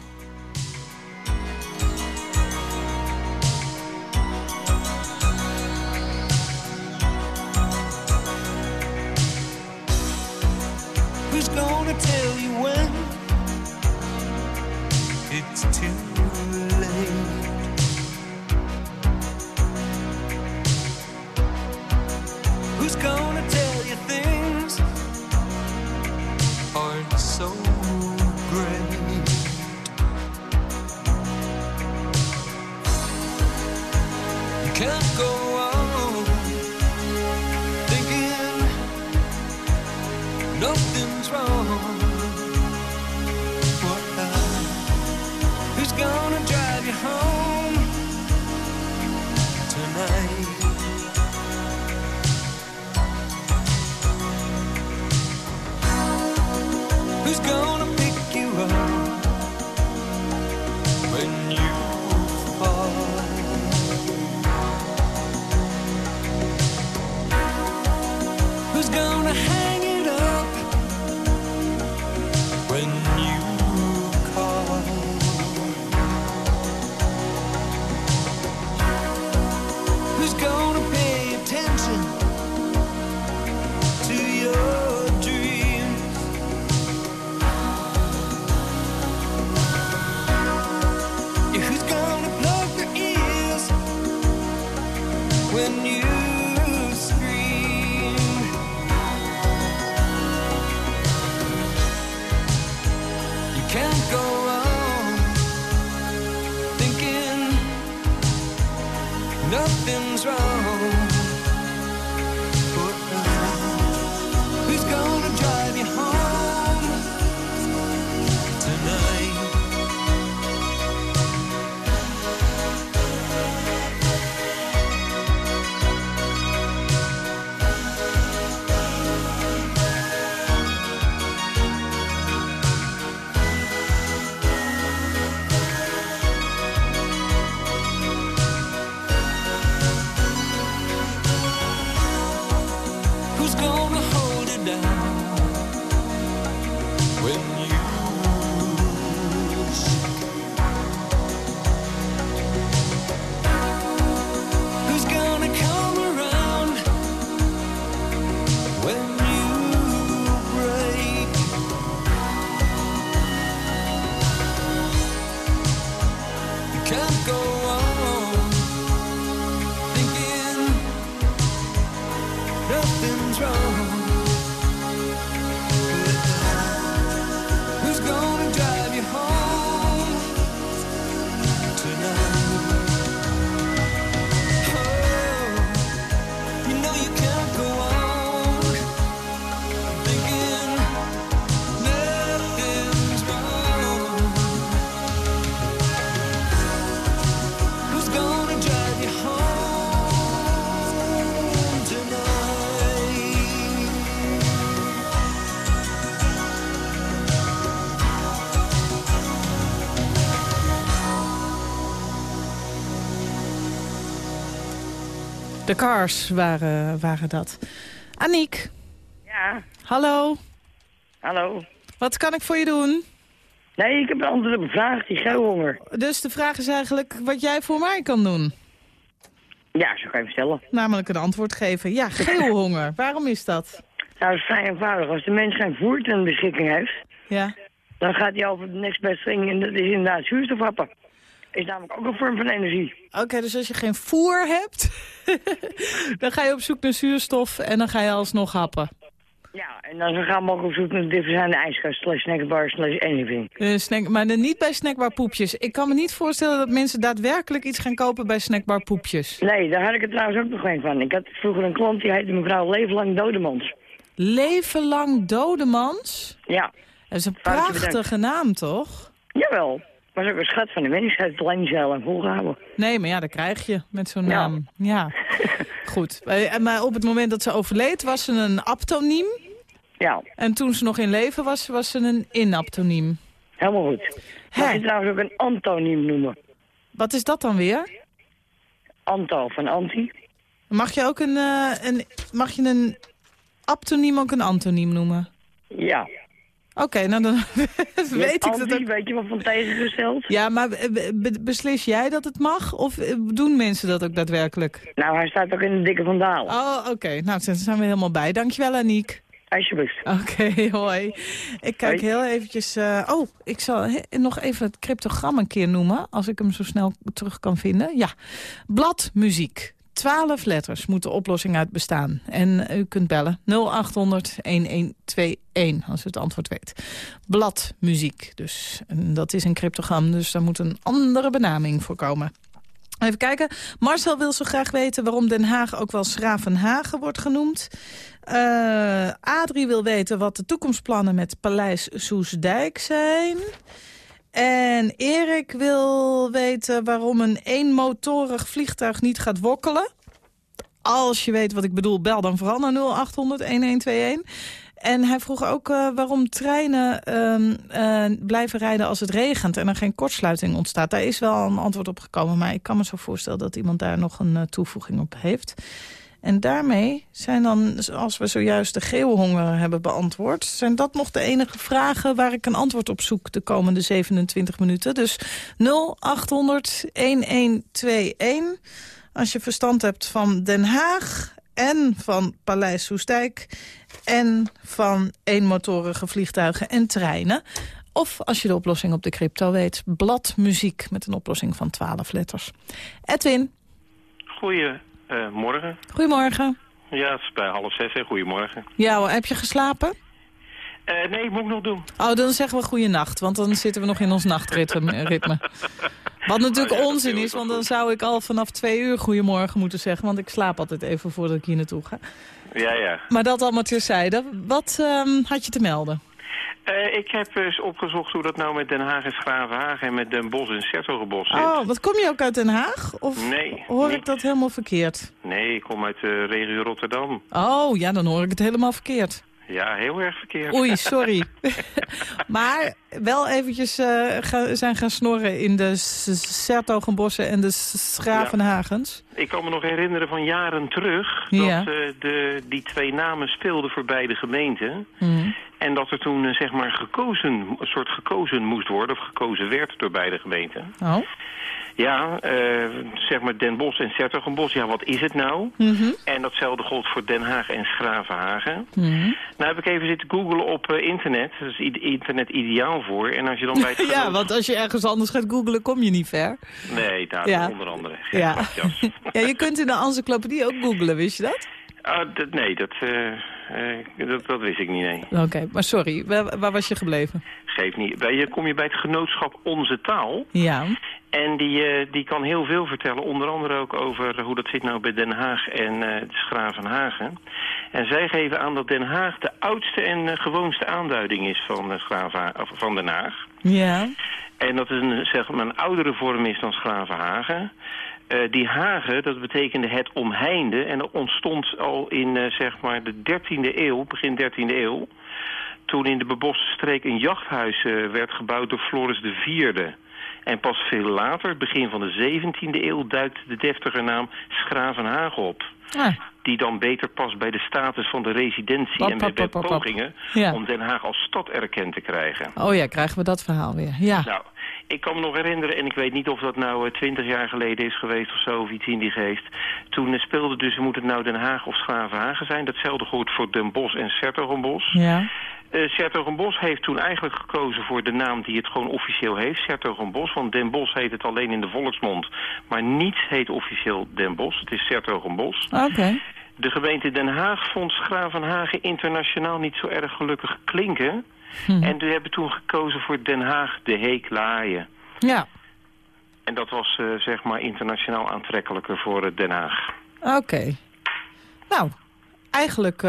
De Cars waren, waren dat. Aniek, Ja, hallo. hallo. Wat kan ik voor je doen? Nee, ik heb een antwoord op een vraag, die geelhonger. Dus de vraag is eigenlijk wat jij voor mij kan doen. Ja, zo kan je vertellen. Namelijk een antwoord geven. Ja, geelhonger. *laughs* Waarom is dat? Nou, dat is vrij eenvoudig. Als de mens geen voer ten beschikking heeft, Ja. dan gaat hij over de next best thing en dat is inderdaad zuurstofhappen. Is namelijk ook een vorm van energie. Oké, dus als je geen voer hebt, *laughs* dan ga je op zoek naar zuurstof en dan ga je alsnog happen. Ja, en dan gaan we ook op zoek naar diverse ijskast, slash snackbar, slash anything. Eh, snack, maar dan niet bij snackbar poepjes. Ik kan me niet voorstellen dat mensen daadwerkelijk iets gaan kopen bij snackbar poepjes. Nee, daar had ik het trouwens ook nog een van. Ik had vroeger een klant, die heette mevrouw Levenlang Dodemans. Leven lang dodemans? Ja, Dat is een prachtige naam, toch? jawel. Was ook een schat van de mens. Hij heeft het niet zo lang volgehouden. Nee, maar ja, dat krijg je met zo'n Ja. naam. Ja, *laughs* goed. Eh, Maar op het moment dat ze overleed was ze een aptoniem. Ja, En toen ze nog in leven was, was ze een inaptoniem. helemaal goed. Mag je trouwens ook een antoniem noemen? Wat is dat dan weer? Anto van anti. Mag je ook een, eh, een, mag je een aptoniem ook een antoniem noemen? Ja. Oké, nou dan *laughs* weet ik dat ook. weet je wat van tegengesteld? Ja, maar eh, be- beslis jij dat het mag? Of eh, doen mensen dat ook daadwerkelijk? Nou, hij staat ook in de dikke vandaal. Oh, oké. Nou, daar zijn we helemaal bij. Dankjewel, Aniek. Alsjeblieft. Oké, *laughs* hoi. Ik kijk Hoi. heel eventjes... eh, oh, ik zal he- nog even het cryptogram een keer noemen... als ik hem zo snel terug kan vinden. Ja, bladmuziek. 12 letters moet de oplossing uit bestaan. En u kunt bellen 0800-1121 als u het antwoord weet. Bladmuziek dus. Dat is een cryptogram, dus daar moet een andere benaming voor komen. Even kijken. Marcel wil zo graag weten waarom Den Haag ook wel Schravenhagen wordt genoemd. Eh, Adrie wil weten wat de toekomstplannen met Paleis Soesdijk zijn. En Erik wil weten waarom een eenmotorig vliegtuig niet gaat wokkelen. Als je weet wat ik bedoel, bel dan vooral naar 0800-1121. En hij vroeg ook eh, waarom treinen ehm, eh, blijven rijden als het regent... en er geen kortsluiting ontstaat. Daar is wel een antwoord op gekomen, maar ik kan me zo voorstellen... dat iemand daar nog een eh, toevoeging op heeft. En daarmee zijn dan, als we zojuist de geelhonger hebben beantwoord... zijn dat nog de enige vragen waar ik een antwoord op zoek... de komende 27 minuten. Dus 0800-1121. Als je verstand hebt van Den Haag en van Paleis Soestdijk... en van eenmotorige vliegtuigen en treinen... Of als je de oplossing op de crypto weet, bladmuziek met een oplossing van 12 letters. Edwin, Goedemorgen. goedemorgen. Ja, het is bij half zes, hè. Goedemorgen. Ja, heb je geslapen? Eh, nee, moet ik nog doen. Oh, dan zeggen we goeienacht, want dan zitten we nog in ons nachtritme. *laughs* ritme. Wat natuurlijk ja, dat onzin is, want dan zou ik al vanaf twee uur goedemorgen moeten zeggen. Want ik slaap altijd even voordat ik hier naartoe ga. Ja, ja. Maar dat allemaal terzijde. Wat ehm, had je te melden? Eh, ik heb eens opgezocht hoe dat nou met Den Haag en Schravenhagen en met Den Bosch en Sertogenbos zit. Oh, wat kom je ook uit Den Haag? Of Nee, hoor niet. ik dat helemaal verkeerd? Nee, ik kom uit de regio Rotterdam. Oh, ja, dan hoor ik het helemaal verkeerd. Ja, heel erg verkeerd. Oei, *laughs* sorry. *laughs* maar wel eventjes eh, ga- zijn gaan snorren in de Sertogenbossen en de Schravenhagens. Ik kan me nog herinneren van jaren terug Ja. dat eh, de, die twee namen speelden voor beide gemeenten. Mhm. En dat er toen eh, zeg maar gekozen, een soort gekozen moest worden of gekozen werd door beide gemeenten. Oh. Ja, eh, zeg maar Den Bosch en Sertogenbos, ja wat is het nou? Mhm. En datzelfde gold voor Den Haag en Schravenhagen. Mhm. Nou heb ik even zitten googlen op eh, internet. Dat is internet ideaal voor. En als je dan bij het *laughs* Ja, want als je ergens anders gaat googlen, kom je niet ver. Nee, daar Ja. onder andere. Ja. ja, *laughs* je kunt in de encyclopedie ook googlen, wist je dat? Ah, nee, dat, eh, dat, dat wist ik niet, nee. Oké, maar sorry, waar, waar was je gebleven? Geeft niet. Bij, je kom je bij het genootschap Onze Taal. Ja. En die, eh, die kan heel veel vertellen. Onder andere ook over hoe dat zit nou bij Den Haag en eh de Schravenhagen. En zij geven aan dat Den Haag de oudste en eh, gewoonste aanduiding is van, eh, Schravenha- of van Den Haag. Ja. En dat het een, zeg maar, een oudere vorm is dan Schravenhagen. Eh, die Hagen, dat betekende het omheinde. En dat ontstond al in eh, zeg maar de 13e eeuw, begin 13e eeuw. Toen in de beboste streek een jachthuis eh, werd gebouwd door Floris IV. En pas veel later, begin van de 17e eeuw, duikt de deftige naam Schravenhagen op. Ah, Die dan beter past bij de status van de residentie en bij pap. pogingen Ja. om Den Haag als stad erkend te krijgen. oh ja, krijgen we dat verhaal weer. Ja. Nou, ik kan me nog herinneren, en ik weet niet of dat nou twintig jaar geleden is geweest of zo, of iets in die geest. Toen eh, speelde dus, moet het nou Den Haag of Schravenhagen zijn. Datzelfde goed voor Den Bosch en Sertogenbos. Ja. Eh Sertogenbos heeft toen eigenlijk gekozen voor de naam die het gewoon officieel heeft, Sertogenbos. Want Den Bosch heet het alleen in de volksmond, maar niets heet officieel Den Bosch. Het is Sertogenbos. Oké. De gemeente Den Haag vond Schravenhagen internationaal niet zo erg gelukkig klinken. Hm. En die hebben toen gekozen voor Den Haag de Heek Laaien. Ja. En dat was eh, zeg maar internationaal aantrekkelijker voor eh, Den Haag. Oké. Nou, eigenlijk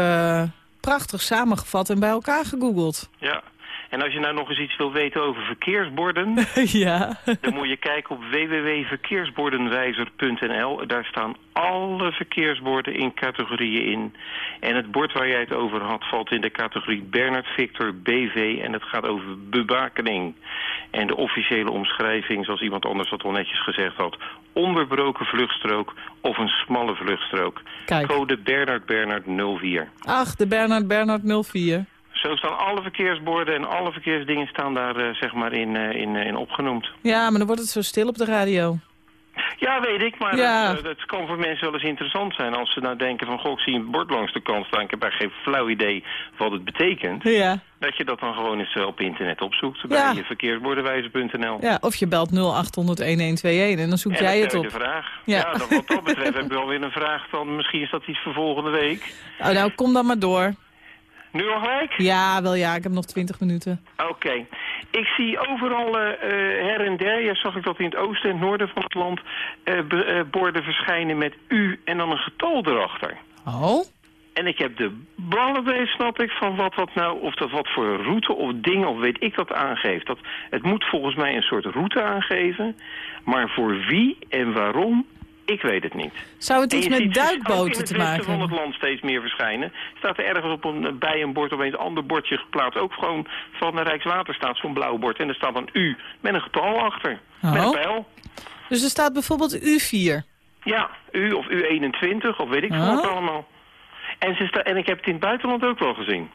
prachtig samengevat en bij elkaar gegoogeld. Ja. En als je nou nog eens iets wil weten over verkeersborden... *laughs* ja. dan moet je kijken op www.verkeersbordenwijzer.nl. Daar staan alle verkeersborden in categorieën in. En het bord waar jij het over had valt in de categorie Bernard Victor BV. En het gaat over bebakening. En de officiële omschrijving, zoals iemand anders dat al netjes gezegd had... onderbroken vluchtstrook of een smalle vluchtstrook. Kijk. Code Bernard Bernard 04. Ach, de Bernard Bernard 04. Zo staan alle verkeersborden en alle verkeersdingen staan daar eh, zeg maar in, eh, in, eh, in opgenoemd. Ja, maar dan wordt het zo stil op de radio. Ja, weet ik, maar Ja. dat, dat kan voor mensen wel eens interessant zijn. Als ze nou denken van, goh, ik zie een bord langs de kant staan. Ik heb eigenlijk geen flauw idee wat het betekent. Ja. Dat je dat dan gewoon eens op internet opzoekt. Ja. Bij je verkeersbordenwijzer.nl. ja. Of je belt 0800-1121 en dan zoek En jij het op. de vraag. Ja. Ja, dan wat dat betreft heb je alweer een vraag van, misschien is dat iets voor volgende week. Oh, nou, kom dan maar door. Nu al gelijk? Ja, wel ja, ik heb nog 20 minuten. Oké. Ik zie overal eh, eh, her en der, ja, zag ik dat in het oosten en het noorden van het land, eh, borden verschijnen met u en dan een getal erachter. Oh? En ik heb de ballen bij, snap ik, van wat dat nou, of dat wat voor route of ding of weet ik wat aangeeft. Dat, het moet volgens mij een soort route aangeven, maar voor wie en waarom, ik weet het niet. Zou het iets met duikboten te in het maken westen van het hebben? land steeds meer verschijnen. Staat er ergens op een, bij een bord opeens een ander bordje geplaatst. Ook gewoon van de Rijkswaterstaat, zo'n blauw bord. En er staat dan U met een getal achter. Met een Oh. pijl. Dus er staat bijvoorbeeld U4. Ja, U of U21 of weet ik veel Oh. wat allemaal. En, ze en ik heb het in het buitenland ook wel gezien.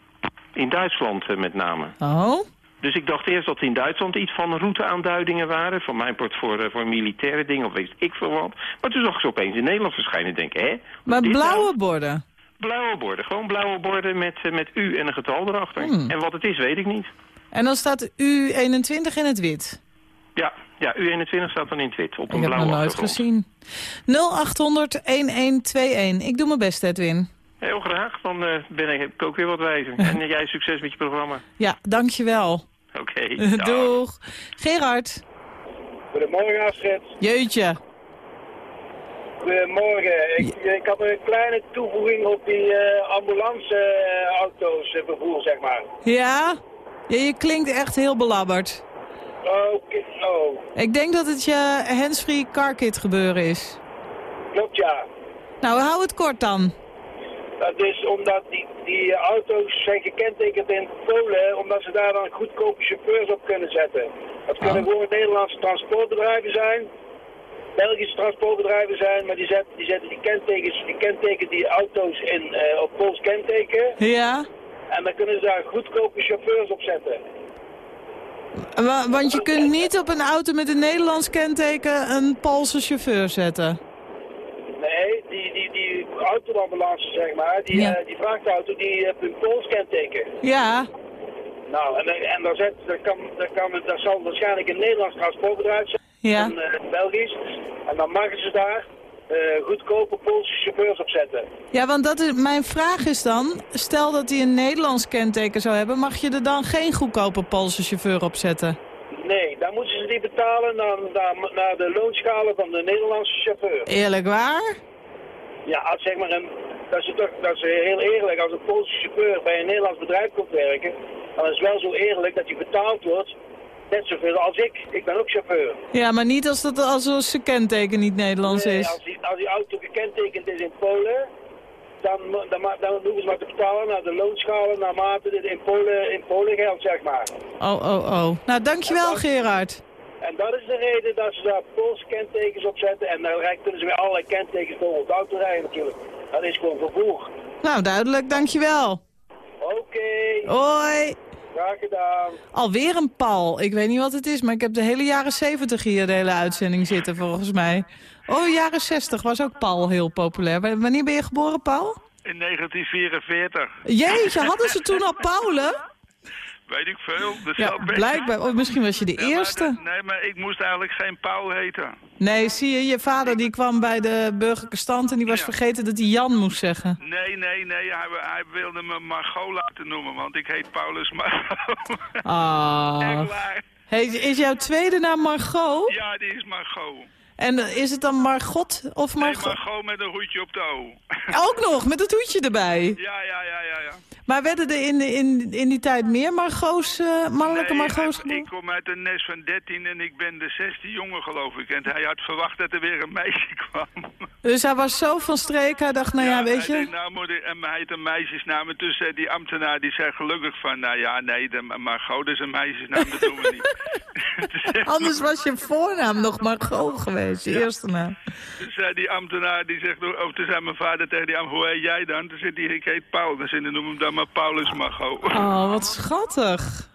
In Duitsland eh, met name. Oh? Dus ik dacht eerst dat in Duitsland iets van routeaanduidingen waren. Van mijn part voor, eh, voor militaire dingen of weet ik veel wat. Maar toen zag ik ze opeens in Nederland verschijnen. Denk ik, hè? Maar nou? blauwe borden? Blauwe borden, gewoon blauwe borden met, eh, met U en een getal erachter. Hmm. En wat het is, weet ik niet. En dan staat U21 in het wit. Ja, ja U21 staat dan in het wit, op Ik een heb het blauwe nog nooit gezien. 0800-1121. Ik doe mijn best, Edwin. Heel graag, dan eh, ben ik, heb ik ook weer wat wijzer. en *laughs* jij succes met je programma. Ja, dankjewel. *laughs* Oké. *laughs* dag. Doeg. Gerard. Goedemorgen Astrid. Jeetje. Goedemorgen. Ik, ik had een kleine toevoeging op die uh, ambulanceauto's uh, vervoer, zeg maar. Ja? ja? Je klinkt echt heel belabberd. Oké, oh. Ik denk dat het je handsfree carkit gebeuren is. Klopt, ja. Nou, hou het kort dan. Dat is omdat die, die auto's zijn gekentekend in Polen, omdat ze daar dan goedkope chauffeurs op kunnen zetten. Dat kunnen Oh. gewoon Nederlandse transportbedrijven zijn, Belgische transportbedrijven zijn, maar die zetten die, zetten die kentekens, die kentekenen die auto's in, eh, op Pools kenteken. Ja? En dan kunnen ze daar goedkope chauffeurs op zetten. Wa- Want je kunt niet op een auto met een Nederlands kenteken een Poolse chauffeur zetten. Nee, die, die, die autoambulance, zeg maar, die, Ja. eh, die vrachtauto, die heeft een Pools kenteken. Ja. Nou, en, en daar, zet, daar, kan, daar, kan, daar zal waarschijnlijk een Nederlands transportbedrijf zijn. Ja. En eh, Belgisch. En dan mogen ze daar eh, goedkope Poolse chauffeurs op zetten. Ja, want dat is, mijn vraag is dan, stel dat hij een Nederlands kenteken zou hebben, mag je er dan geen goedkope Poolse chauffeur op zetten? Nee, dan moeten ze die betalen naar, naar, naar de loonschalen van de Nederlandse chauffeur. Eerlijk waar? Ja, als zeg maar een, dat is, toch, dat is heel eerlijk. Als een Poolse chauffeur bij een Nederlands bedrijf komt werken, dan is het wel zo eerlijk dat hij betaald wordt net zoveel als ik. Ik ben ook chauffeur. Ja, maar niet als, dat, als zijn kenteken niet Nederlands Nee, is. als, die, als die auto gekentekend is in Polen, dan, dan, dan hoeven ze maar te betalen naar de loonschalen naarmate dit in Polen, in Polen geldt, zeg maar. Oh, oh, oh. Nou, dankjewel Gerard. En dat is de reden dat ze daar Poolse kentekens op zetten. En dan kunnen ze weer allerlei kentekens door de auto rijden natuurlijk. Dat is gewoon vervoer. Nou, duidelijk, dankjewel. Oké, Hoi. graag gedaan. Alweer een Paul. Ik weet niet wat het is, maar ik heb de hele jaren 70 hier de hele uitzending zitten, volgens mij. Oh, jaren 60 was ook Paul heel populair. Wanneer ben je geboren, Paul? In 1944. Jeetje, hadden ze toen al *laughs* Paulen? Weet ik veel. Ja, blijkbaar. Oh, misschien was je de Ja, maar eerste. nee, maar ik moest eigenlijk geen Paul heten. Nee, zie je, je vader die kwam bij de burgerlijke stand en die was Ja. vergeten dat hij Jan moest zeggen. Nee, nee, nee. Hij, hij wilde me Margot laten noemen, want ik heet Paulus Margot. Ah. *laughs* Hey, is jouw tweede naam Margot? Ja, die is Margot. En eh, is het dan Margot of Nee, Margot? Margot met een hoedje op de O. Ook nog, met het hoedje erbij. Ja, ja, ja, ja, ja. Maar werden er in, in, in die tijd meer Margot's, eh, mannelijke Nee, Margot's ik, geboren? ik kom uit een nest van 13 en ik ben de 16 jongen, geloof ik. En hij had verwacht dat er weer een meisje *laughs* kwam. Dus hij was zo van streek, hij dacht, nou ja, weet hij je... denkt, nou moet ik, een meisjesnaam. Zei die ambtenaar, die zei gelukkig van, nou ja, nee, de, Margot is een meisjesnaam, dat doen we niet. *laughs* *laughs* Anders was je voornaam nog Margot geweest, je eerste naam. Toen zei die ambtenaar, die zegt, oh, toen zei mijn vader tegen die ambtenaar, hoe heet jij dan? Toen zei hij, ik heet Paul. Dan zei hij, noem hem dan maar Paulus Margot. Oh, wat schattig.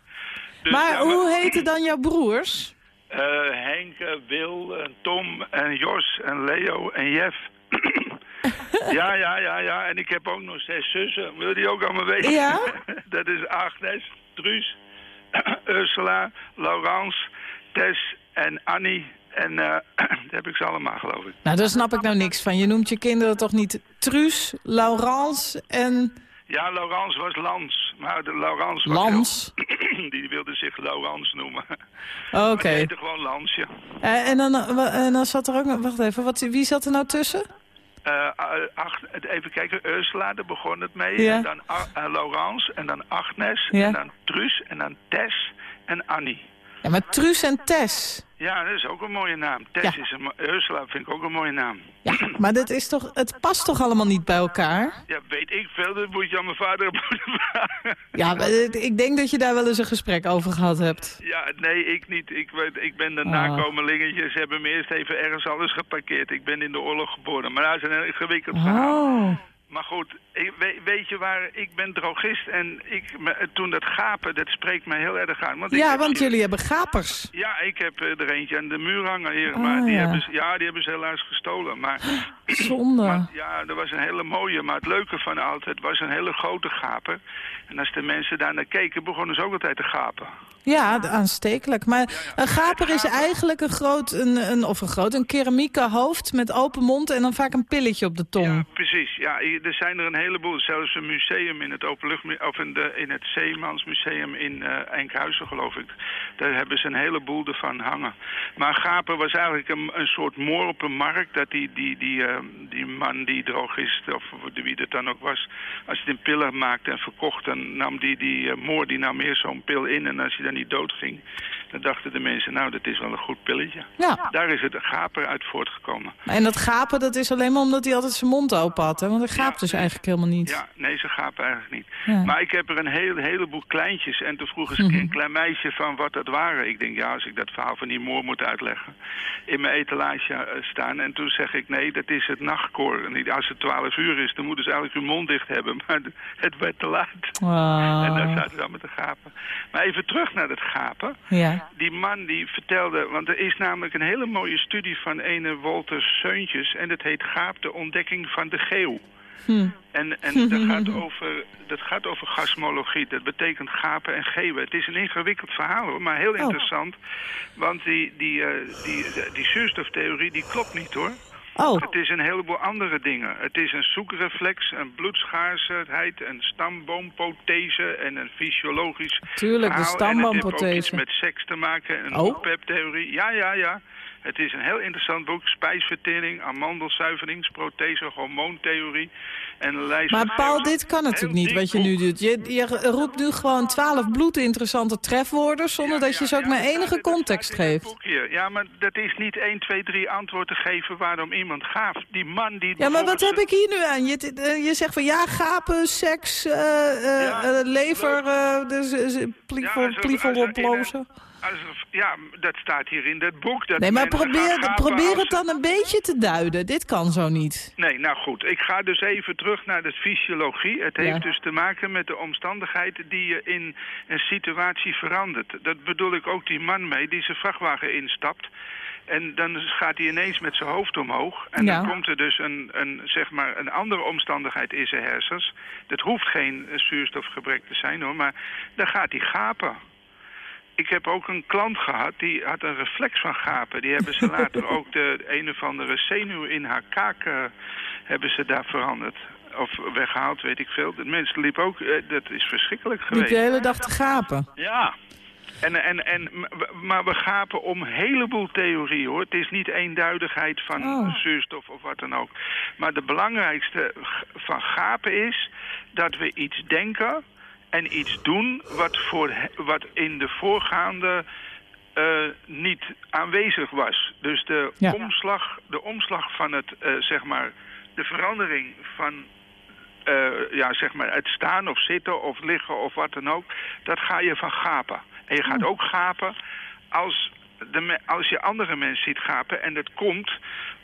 Dus maar ja, hoe heten dan jouw broers? Eh, Henk, Wil, en Tom en Jos en Leo en Jeff. *laughs* ja, ja, ja, ja. En ik heb ook nog zes zussen. Wil je die ook allemaal weten? Ja? *laughs* Dat is Agnes, Truus, *clears throat* Ursula, Laurence, Tess en Annie. En eh *clears throat* dat heb ik ze allemaal, geloof ik. Nou, daar snap ik nou niks van. Je noemt je kinderen toch niet Truus, Laurence en Ja, Laurence was Lans. Maar de Laurence was Lans? heel- *clears throat* die wilde zich Laurence noemen. *laughs* Oké. Die heette gewoon Lansje. Eh, en, dan, eh, en dan zat er ook nog... Wacht even, wat, wie zat er nou tussen? Eh, eh, even kijken, Ursula, daar begon het mee. Ja. En dan eh, Laurence, en dan Agnes, Ja. en dan Truus, en dan Tess en Annie. Ja, maar Truus en Tess. Ja, dat is ook een mooie naam. Tess Ja. is een, Ursula vind ik ook een mooie naam. Ja, maar dat is toch, het past toch allemaal niet bij elkaar? Ja, weet ik veel, dat moet je aan mijn vader vragen. Ja, ik denk dat je daar wel eens een gesprek over gehad hebt. Ja, nee, ik niet. Ik, weet, ik ben de Oh. nakomelingetje. Ze hebben me eerst even ergens alles geparkeerd. Ik ben in de oorlog geboren. Maar dat is een ingewikkeld verhaal. Oh. Maar goed, weet, je waar, ik ben drogist en ik, toen dat gapen, dat spreekt mij heel erg aan. Want Ja, want hier- jullie hebben gapers. Ja, ik heb eh, er eentje aan de muur hangen hier, Oh, maar die, ja. hebben ze, ja, die hebben ze helaas gestolen. Maar, *gasps* Zonde. maar ja, dat was een hele mooie, maar het leuke van altijd was een hele grote gaper. En als de mensen daar naar keken, begonnen ze ook altijd te gapen. Ja, aanstekelijk. Maar een gaper is eigenlijk een groot, een, een, of een groot, een keramieke hoofd met open mond en dan vaak een pilletje op de tong. Precies, ja, er zijn er een heleboel. Zelfs een museum in het openlucht, of in, de, in het Zeemansmuseum in eh, Enkhuizen, geloof ik. Daar hebben ze een heleboel ervan hangen. Maar gaper was eigenlijk een, een soort moor op een markt. Dat die, die, die, eh, die man die drogist, of wie dat dan ook was, als hij een pillen maakte en verkocht, dan nam die, die eh, moor die nam eerst zo'n pil in. En als hij dan niet doodging, dan dachten de mensen, nou, dat is wel een goed pilletje. Ja. Daar is het gaper uit voortgekomen. En dat gapen, dat is alleen maar omdat hij altijd zijn mond open had. Hè? Want hij gaapt dus eigenlijk helemaal niet. Ja, nee, ze gapen eigenlijk niet. Ja. Maar ik heb er een heel, heleboel kleintjes. En toen vroeg eens een keer een klein meisje van wat dat waren. Ik denk, ja, als ik dat verhaal van die moor moet uitleggen. In mijn etalage eh, staan. En toen zeg ik, nee, dat is het nachtkoor. En die- als het 12 uur is, dan moeten ze eigenlijk hun mond dicht hebben. *laughs* Maar het werd te laat. Ah. En daar zaten ze dan met te gapen. Maar even terug naar het gapen. Ja. Die man die vertelde, want er is namelijk een hele mooie studie van ene Walter Seuntjes. En dat heet Gaap, de ontdekking van de geeuw. Hm. En, en dat, *laughs* gaat over, dat gaat over gasmologie. Dat betekent gapen en geeuwen. Het is een ingewikkeld verhaal hoor, maar heel interessant. Want die, die, eh, die, die zuurstoftheorie die klopt niet hoor. Oh. Het is een heleboel andere dingen. Het is een zoekreflex, een bloedschaarsheid, een stamboompothese en een fysiologisch Tuurlijk, de verhaal. En het heeft ook iets stamboompothese. met seks te maken, een Oh. theorie Ja, ja, ja. Het is een heel interessant boek. Spijsvertering, amandelzuiveringsprothese, hormoontheorie. En een lijst Maar Paul, dit kan natuurlijk niet wat je nu doet. Je, je roept nu gewoon twaalf bloedinteressante trefwoorden... zonder dat je ze ook maar enige context geeft. Ja, maar dat is niet 1, 2, 3 antwoord te geven waarom iemand gaaft. Die man die... Ja, maar wat heb ik hier nu aan? Je, eh, je zegt van ja, gapen, seks, eh, eh, lever, eh, dus, eh, plievel, als ja, dat staat hier in dat boek. Dat Nee, maar probeer, probeer het dan een beetje te duiden. Dit kan zo niet. Nee, nou goed. Ik ga dus even terug naar de fysiologie. Het heeft dus te maken met de omstandigheden die je in een situatie verandert. Dat bedoel ik ook die man mee die zijn vrachtwagen instapt. En dan gaat hij ineens met zijn hoofd omhoog. En Ja. dan komt er dus een, een, zeg maar een andere omstandigheid in zijn hersens. Dat hoeft geen zuurstofgebrek te zijn hoor, maar dan gaat hij gapen. Ik heb ook een klant gehad, die had een reflex van gapen. Die hebben ze *laughs* later ook de een of andere zenuw in haar kaak eh, hebben ze daar veranderd. Of weggehaald, weet ik veel. De mensen liep ook, eh, dat is verschrikkelijk Liep geweest. de hele dag te gapen. Ja. En, en, en, maar we gapen om een heleboel theorieën hoor. Het is niet eenduidigheid van Oh. zuurstof of wat dan ook. Maar de belangrijkste g- van gapen is dat we iets denken en iets doen wat, voor, wat in de voorgaande eh, niet aanwezig was. Dus de, Ja. omslag, de omslag van het, eh, zeg maar, de verandering van eh, ja, zeg maar het staan of zitten of liggen of wat dan ook, dat ga je van gapen. En je gaat ook gapen als, de, als je andere mensen ziet gapen. En dat komt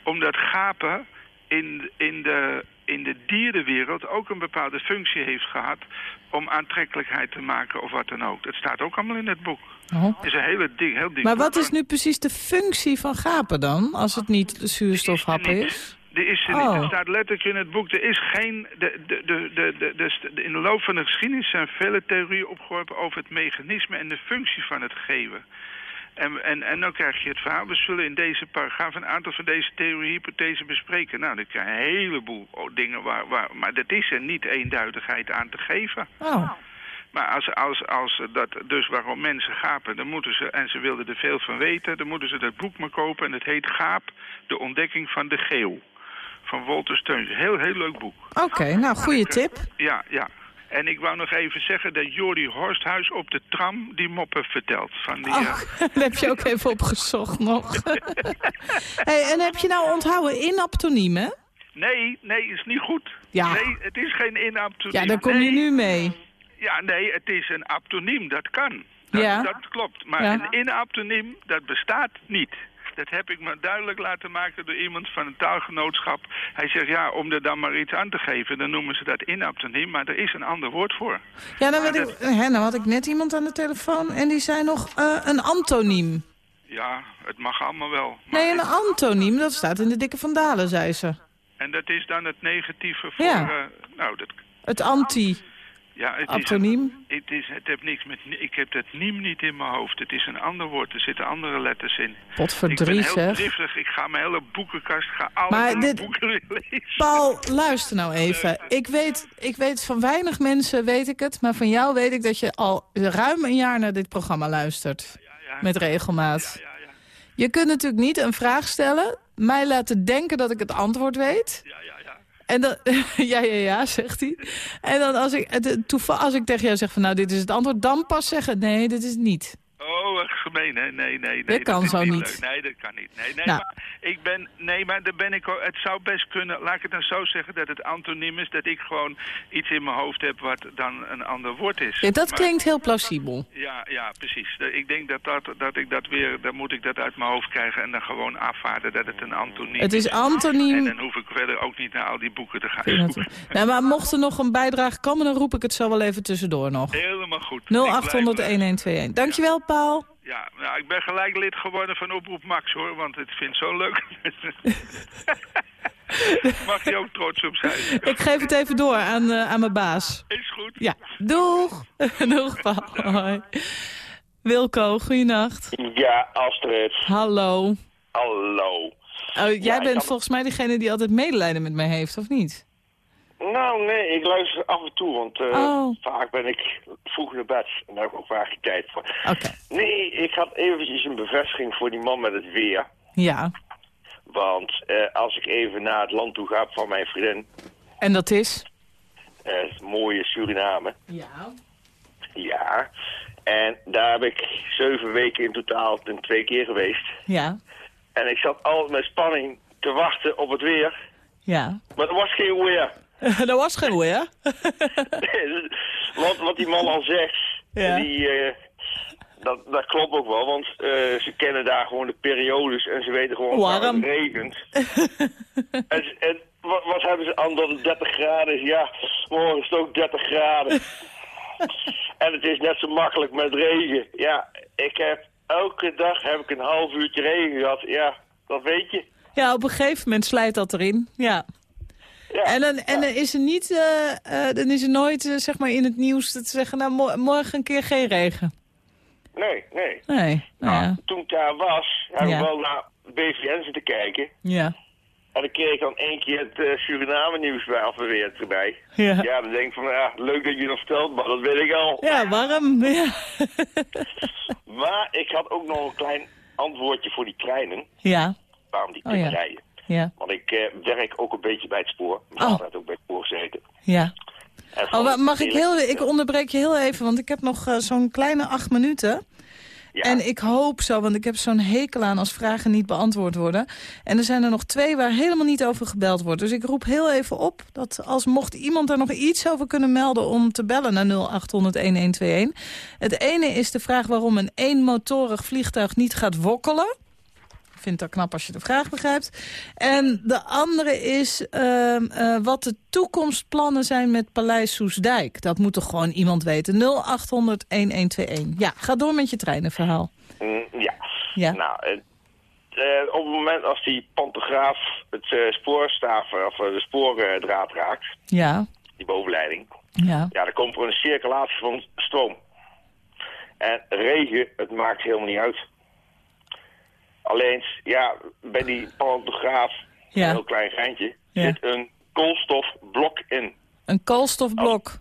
omdat gapen in, in, de, in de dierenwereld ook een bepaalde functie heeft gehad om aantrekkelijkheid te maken of wat dan ook. Dat staat ook allemaal in het boek. Oh. Het is een hele ding, heel dik Maar boek, wat is nu precies de functie van gapen dan? Als het niet zuurstofhappen is? Er is er Oh. niet. Er staat letterlijk in het boek. Er is geen. De, de, de, de, de, de- de- in de loop van de geschiedenis zijn vele theorieën opgeworpen over het mechanisme en de functie van het geven. En, en, en dan krijg je het verhaal. We zullen in deze paragraaf een aantal van deze theorie-hypothesen bespreken. Nou, dan krijg je een heleboel oh, dingen waar, waar. Maar dat is er niet eenduidigheid aan te geven. Oh. Maar als, als, als dat dus waarom mensen gapen, dan moeten ze, en ze wilden er veel van weten, dan moeten ze dat boek maar kopen. En het heet Gaap, de ontdekking van de geeuw. Van Walter Steuntje. Heel, heel leuk boek. Oké, nou, goede tip. Ja, ja. En ik wou nog even zeggen dat Jordi Horsthuis op de tram die moppen vertelt. Van die, Oh, eh, *laughs* daar heb je ook even opgezocht nog. *laughs* hey, en heb je nou onthouden inaptoniem, hè? Nee, nee, is niet goed. Ja. Nee, het is geen inaptoniem. Ja, daar kom je Nee. nu mee. Ja, nee, het is een aptoniem, dat kan. Dat, Ja. dat klopt. Maar Ja. een inaptoniem, dat bestaat niet. Dat heb ik me duidelijk laten maken door iemand van een taalgenootschap. Hij zegt, ja, om er dan maar iets aan te geven, dan noemen ze dat inaptoniem. Maar er is een ander woord voor. Ja, dan, ik, hè, nou had ik net iemand aan de telefoon en die zei nog eh, een antoniem. Ja, het mag allemaal wel. Nee, een antoniem, dat staat in de dikke vandalen, zei ze. En dat is dan het negatieve voor... Ja. eh, nou, dat, Het anti. Ja, het? Is, het, is, het heeft niks met... Ik heb dat niem niet in mijn hoofd. Het is een ander woord. Er zitten andere letters in. Potverdrie, Ik ben heel driftig. Ik ga mijn hele boekenkast... Ga alle Maar dit- boeken lezen. Paul, luister nou even. Ik weet, ik weet van weinig mensen, weet ik het. Maar van jou weet ik dat je al ruim een jaar naar dit programma luistert. Met regelmaat. Je kunt natuurlijk niet een vraag stellen. Mij laten denken dat ik het antwoord weet. En dan, *laughs* ja, ja, ja, zegt hij. En dan als ik, als ik tegen jou zeg van nou, dit is het antwoord, dan pas zeggen nee, dit is niet. Oh, gemeen, hè? Nee, nee, nee. Dat kan is zo niet. Nee, dat kan niet. Nee, nee, Nou. maar ik ben... Nee, maar daar ben ik... ook- Het zou best kunnen... Laat ik het dan zo zeggen dat het antoniem is. Dat ik gewoon iets in mijn hoofd heb wat dan een ander woord is. Ja, dat Maar- klinkt heel plausibel. Ja, ja, precies. Ik denk dat, dat, dat ik dat weer... Dan moet ik dat uit mijn hoofd krijgen en dan gewoon afvaarden dat het een antoniem Het is antoniem. En dan hoef ik verder ook niet naar al die boeken te gaan zoeken. Nou, maar mocht er nog een bijdrage komen, dan roep ik het zo wel even tussendoor nog. Helemaal goed. 0800-1121. Dankjewel, Paul. Ja, nou, ik ben gelijk lid geworden van Oproep Max, hoor. Want het vindt zo leuk. *laughs* Mag je ook trots op zijn. Ik geef het even door aan, eh, aan mijn baas. Is goed. Ja, doeg. *laughs* doeg, Paul. Hoi. Wilco, goeienacht. Ja, Astrid. Hallo. Hallo. Oh, jij Ja, bent volgens mij degene die altijd medelijden met mij heeft, of niet? Nou, nee, ik luister af en toe, want eh, Oh. vaak ben ik vroeg naar bed. En daar heb ik ook vaak tijd voor. Oké. Nee, ik had eventjes een bevestiging voor die man met het weer. Ja. Want eh, als ik even naar het land toe ga van mijn vriendin, En dat is? eh, het mooie Suriname. Ja. Ja. En daar heb ik zeven weken in totaal en twee keer geweest. Ja. En ik zat altijd met spanning te wachten op het weer. Ja. Maar er was geen weer. *laughs* dat was geen weer. *laughs* wat, wat die man al zegt, Ja. die, eh, dat, dat klopt ook wel. Want eh, ze kennen daar gewoon de periodes en ze weten gewoon waar het regent. *laughs* en, wat, wat hebben ze aan dat het 30 graden is? Ja, morgen is het ook 30 graden. en het is net zo makkelijk met regen. Ja, ik heb elke dag heb ik een half uurtje regen gehad. Ja, dat weet je. Ja, op een gegeven moment slijt dat erin. Ja. En dan, en dan is er niet, eh, eh, dan is er nooit eh, zeg maar in het nieuws dat ze zeggen, nou mo- morgen een keer geen regen. Nee, nee. Nee. Nou, ja. Toen ik daar was, heb Ja. ik wel naar BVN zitten kijken. Ja. En dan kreeg ik dan één keer het eh, Suriname-nieuws bij afgeweerd erbij. Ja. dan denk ik van, ja, leuk dat je dat vertelt, maar dat weet ik al. Ja, warm. Ja. *laughs* *laughs* Maar ik had ook nog een klein antwoordje voor die treinen. Ja. Waarom die Oh, kunnen ja. rijden. Ja. Want ik eh, werk ook een beetje bij het spoor. Mijn Oh. ook bij het spoor gezeten. Ja. Oh, mag ik heel, ik onderbreek je heel even, want ik heb nog eh, zo'n kleine acht minuten. En ik hoop zo, want ik heb zo'n hekel aan als vragen niet beantwoord worden. En er zijn er nog twee waar helemaal niet over gebeld wordt. Dus ik roep heel even op dat als mocht iemand daar nog iets over kunnen melden... om te bellen naar 0800-1121. Het ene is de vraag waarom een eenmotorig vliegtuig niet gaat wokkelen. Ik vind het knap als je de vraag begrijpt. En de andere is ehm, eh, wat de toekomstplannen zijn met Paleis Soesdijk. Dat moet toch gewoon iemand weten. 0800-1121. Ja, ga door met je treinenverhaal. Mm, ja. Ja. Nou, eh, op het moment als die pantograaf het eh, spoorstaaf, of eh, de spoordraad raakt, Ja, die bovenleiding, ja. ja, dan komt er een circulatie van stroom. En regen, het maakt helemaal niet uit. Alleen, ja, bij die pantograaf, Ja. een heel klein geintje, Ja. zit een koolstofblok in. Een koolstofblok.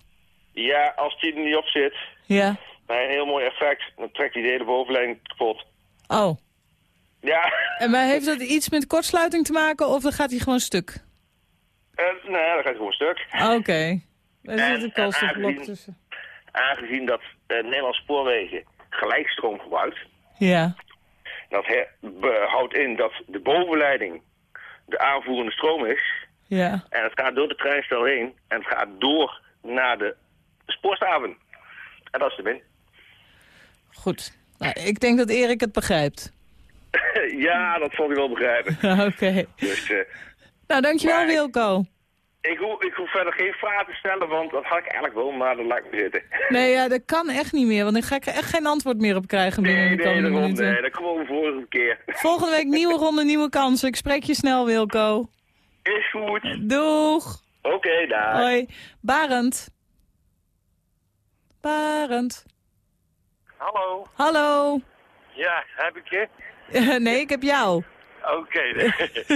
Ja, als die er niet op zit, Ja. bij een heel mooi effect, dan trekt die de hele bovenleiding kapot. Oh. Ja, En maar heeft dat iets met kortsluiting te maken of dan gaat hij gewoon stuk? eh, nee, dat gaat gewoon stuk. Oké. Er zit een koolstofblok aangezien- tussen. Aangezien dat eh Nederlandse spoorwegen gelijkstroom gebruikt, Ja. Dat be- houdt in dat de bovenleiding de aanvoerende stroom is. Ja. En het gaat door de treinstel heen en het gaat door naar de spoorstaven. En dat is de win. Goed. Nou, ik denk dat Erik het begrijpt. *laughs* ja, dat zal hij wel begrijpen. *laughs* Oké. Dus eh, Nou, dankjewel Maar- Wilco. Ik, hoef, ik hoef verder geen vragen te stellen, want dat had ik eigenlijk wel, maar dat laat ik me zitten. Nee, ja, dat kan echt niet meer, want dan ga ik er echt geen antwoord meer op krijgen binnen Nee, de nee, daarom, minuten. nee, dat komen we vorige keer. Volgende week nieuwe ronde, nieuwe kansen. Ik spreek je snel, Wilco. Is goed. Doeg. Oké, daar. Hoi. Barend. Barend. Hallo. Hallo. Ja, heb ik je? *laughs* nee, ik heb jou. Oké, *laughs*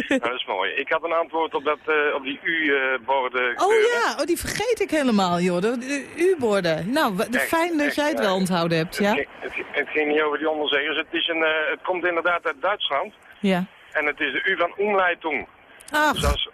nou, dat is mooi. Ik had een antwoord op, dat, eh, op die U-borden. Oh ja, oh, die vergeet ik helemaal, joh. De, de U-borden. Nou, Echt, fijn dat echt, jij het wel onthouden hebt, Het, ja? ging- het, ging- het ging niet over die onderzeeërs. Het, is een, eh, het komt inderdaad uit Duitsland. Ja. En het is de U van Umleitung. Ach. Dus als,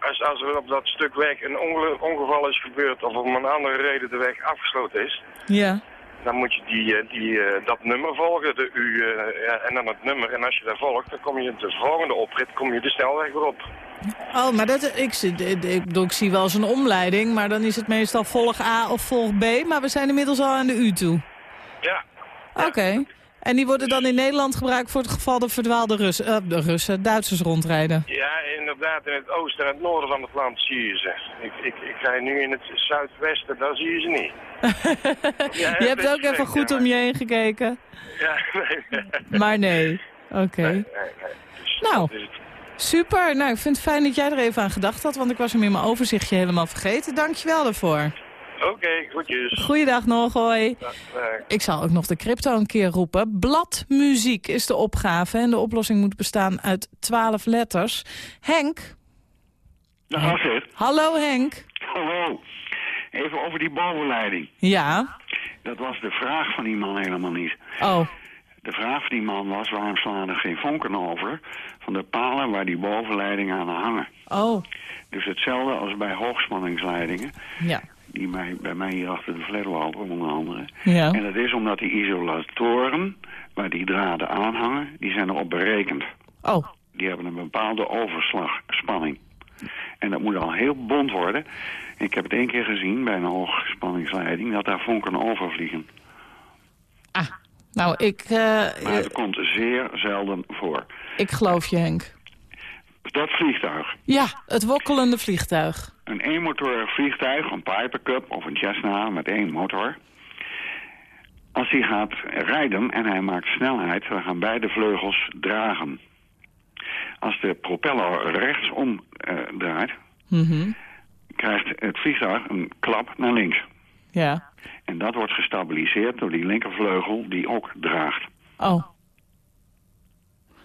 als, als er op dat stuk weg een onge- ongeval is gebeurd of om een andere reden de weg afgesloten is, Ja. Dan moet je die, eh, die, eh, dat nummer volgen, de U, eh, ja, en dan het nummer. En als je daar volgt, dan kom je de volgende oprit, kom je de snelweg weer op. Oh, maar dat, ik, zie- ik, bedoel, ik zie wel eens een omleiding, maar dan is het meestal volg A of volg B. Maar we zijn inmiddels al aan de U toe. Ja. Oké. En die worden dan in Nederland gebruikt voor het geval de verdwaalde Russen, eh, de Russen, Duitsers rondrijden. Ja, inderdaad, in het oosten en het noorden van het land zie je ze. Ik, ik, ik ga nu in het zuidwesten, daar zie je ze niet. *laughs* Ja, je hebt ook even goed ja, om je heen gekeken. Ja, *laughs* nee. Maar nee. Oké. Nee. Dus Nou. Super. Nou, ik vind het fijn dat jij er even aan gedacht had, want ik was hem in mijn overzichtje helemaal vergeten. Dank je wel daarvoor. Oké, goedjes. Goeiedag nog, hoi. Dag, dag. Ik zal ook nog de crypto een keer roepen. Bladmuziek is de opgave en de oplossing moet bestaan uit twaalf letters. Henk? Dag Astrid. Hallo Henk. Hallo. Even over die bovenleiding. Ja. Dat was de vraag van die man helemaal niet. Oh. De vraag van die man was, waarom slaan er geen vonken over van de palen waar die bovenleidingen aan hangen? Oh. Dus hetzelfde als bij hoogspanningsleidingen, Ja. Die mij, bij mij hier achter de flat lopen, onder andere. Ja. En dat is omdat die isolatoren, waar die draden aan hangen, die zijn erop berekend. Oh. Die hebben een bepaalde overslagspanning. En dat moet al heel bond worden. Ik heb het één keer gezien bij een hoogspanningsleiding dat daar vonken overvliegen. Nou, ik, eh, Maar het komt zeer zelden voor. ik geloof je Henk. Dat vliegtuig, Ja, het wokkelende vliegtuig. Een eenmotorig vliegtuig, een Piper Cup of een Cessna met één motor. Als hij gaat rijden en hij maakt snelheid, dan gaan beide vleugels dragen. Als de propeller rechtsom eh, draait, Mhm. krijgt het vliegtuig een klap naar links. Ja. En dat wordt gestabiliseerd door die linkervleugel die ook draagt. Oh.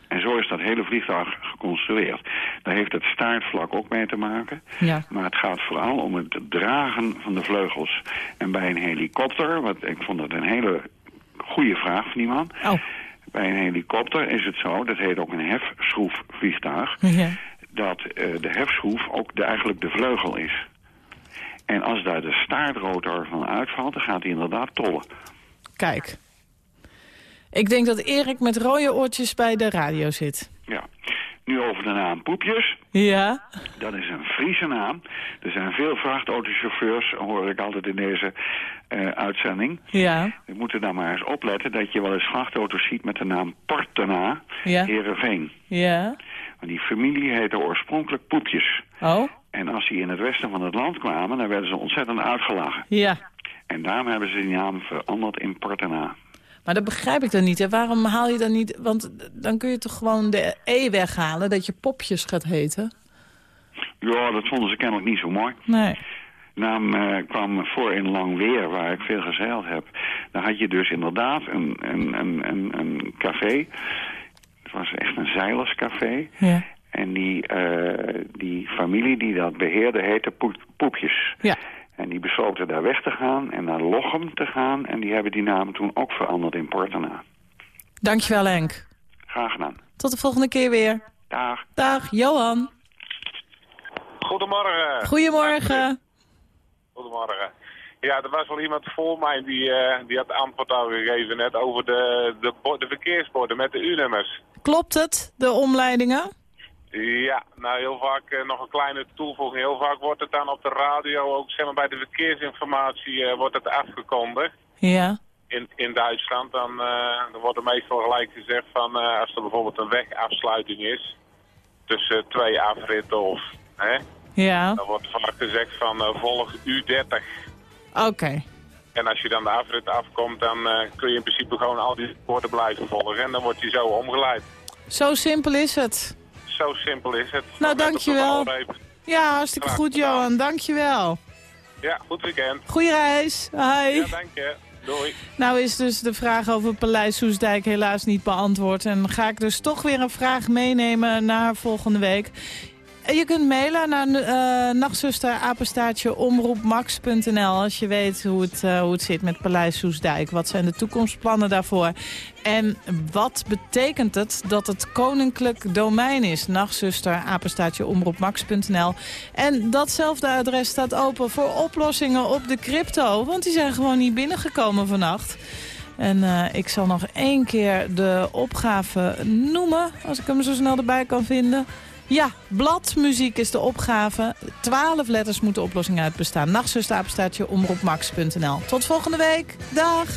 En zo is dat hele vliegtuig geconstrueerd. Daar heeft het staartvlak ook mee te maken. Ja. Maar het gaat vooral om het dragen van de vleugels. En bij een helikopter, wat ik vond dat een hele goede vraag van die man. Oh. Bij een helikopter is het zo, dat heet ook een hefschroefvliegtuig, Ja. dat eh, de hefschroef ook de, eigenlijk de vleugel is. En als daar de staartrotor van uitvalt, dan gaat hij inderdaad tollen. Kijk. Ik denk dat Erik met rode oortjes bij de radio zit. Ja. Nu over de naam Poepjes. Ja. Dat is een Friese naam. Er zijn veel vrachtautochauffeurs, hoor ik altijd in deze eh, uitzending. Ja. We moeten daar maar eens opletten dat je wel eens vrachtauto's ziet met de naam Portena, Ja. Heerenveen. Ja. Want die familie heette oorspronkelijk Poepjes. Oh. En als die in het westen van het land kwamen, dan werden ze ontzettend uitgelachen. Ja. En daarom hebben ze die naam veranderd in Portena. Maar dat begrijp ik dan niet. Waarom haal je dan niet... Want dan kun je toch gewoon de E weghalen, dat je popjes gaat heten? Ja, dat vonden ze kennelijk niet zo mooi. Nee. Naam eh, kwam voor in Langweer, waar ik veel gezeild heb. Daar had je dus inderdaad een, een, een, een, een café. Het was echt een zeilerscafé. Ja. En die, eh, die familie die dat beheerde heette Poep- Poepjes. Ja. En die besloten daar weg te gaan en naar Lochem te gaan. En die hebben die naam toen ook veranderd in Portena. Dankjewel Henk. Graag gedaan. Tot de volgende keer weer. Dag. Dag, Johan. Goedemorgen. Goedemorgen. Goedemorgen. Ja, er was wel iemand voor mij die, eh, die had antwoord al gegeven net over de, de, de verkeersborden met de U-nummers. Klopt het, de omleidingen? Ja, nou heel vaak eh, nog een kleine toevoeging. Heel vaak wordt het dan op de radio ook zeg maar, bij de verkeersinformatie eh, wordt het afgekondigd. Ja. In, in Duitsland dan, eh, dan wordt er meestal gelijk gezegd van als er bijvoorbeeld een wegafsluiting is tussen twee afritten of hè, Ja. dan wordt vaak gezegd van volg U30. Oké. En als je dan de afrit afkomt, dan kun je in principe gewoon al die woorden blijven volgen. En dan wordt hij zo omgeleid. Zo simpel is het. Zo simpel is het. Nou, dankjewel. Ja, hartstikke Graag goed, gedaan. Johan. Dankjewel. Ja, goed weekend. Goeie reis. Hoi. Ja, dank je. Doei. Nou is dus de vraag over Paleis Soesdijk helaas niet beantwoord. En ga ik dus toch weer een vraag meenemen naar volgende week. Je kunt mailen naar uh, als je weet hoe het, uh, hoe het zit met Paleis Soesdijk. Wat zijn de toekomstplannen daarvoor? En wat betekent het dat het koninklijk domein is? Nachtzusterapenstaatje omroepmax.nl. En datzelfde adres staat open voor oplossingen op de crypto. Want die zijn gewoon niet binnengekomen vannacht. En uh, ik zal nog één keer de opgave noemen, als ik hem zo snel erbij kan vinden. Ja, bladmuziek is de opgave. Twaalf letters moeten oplossing uitbestaan. Nachtzuster, omroepmax.nl. Tot volgende week. Dag.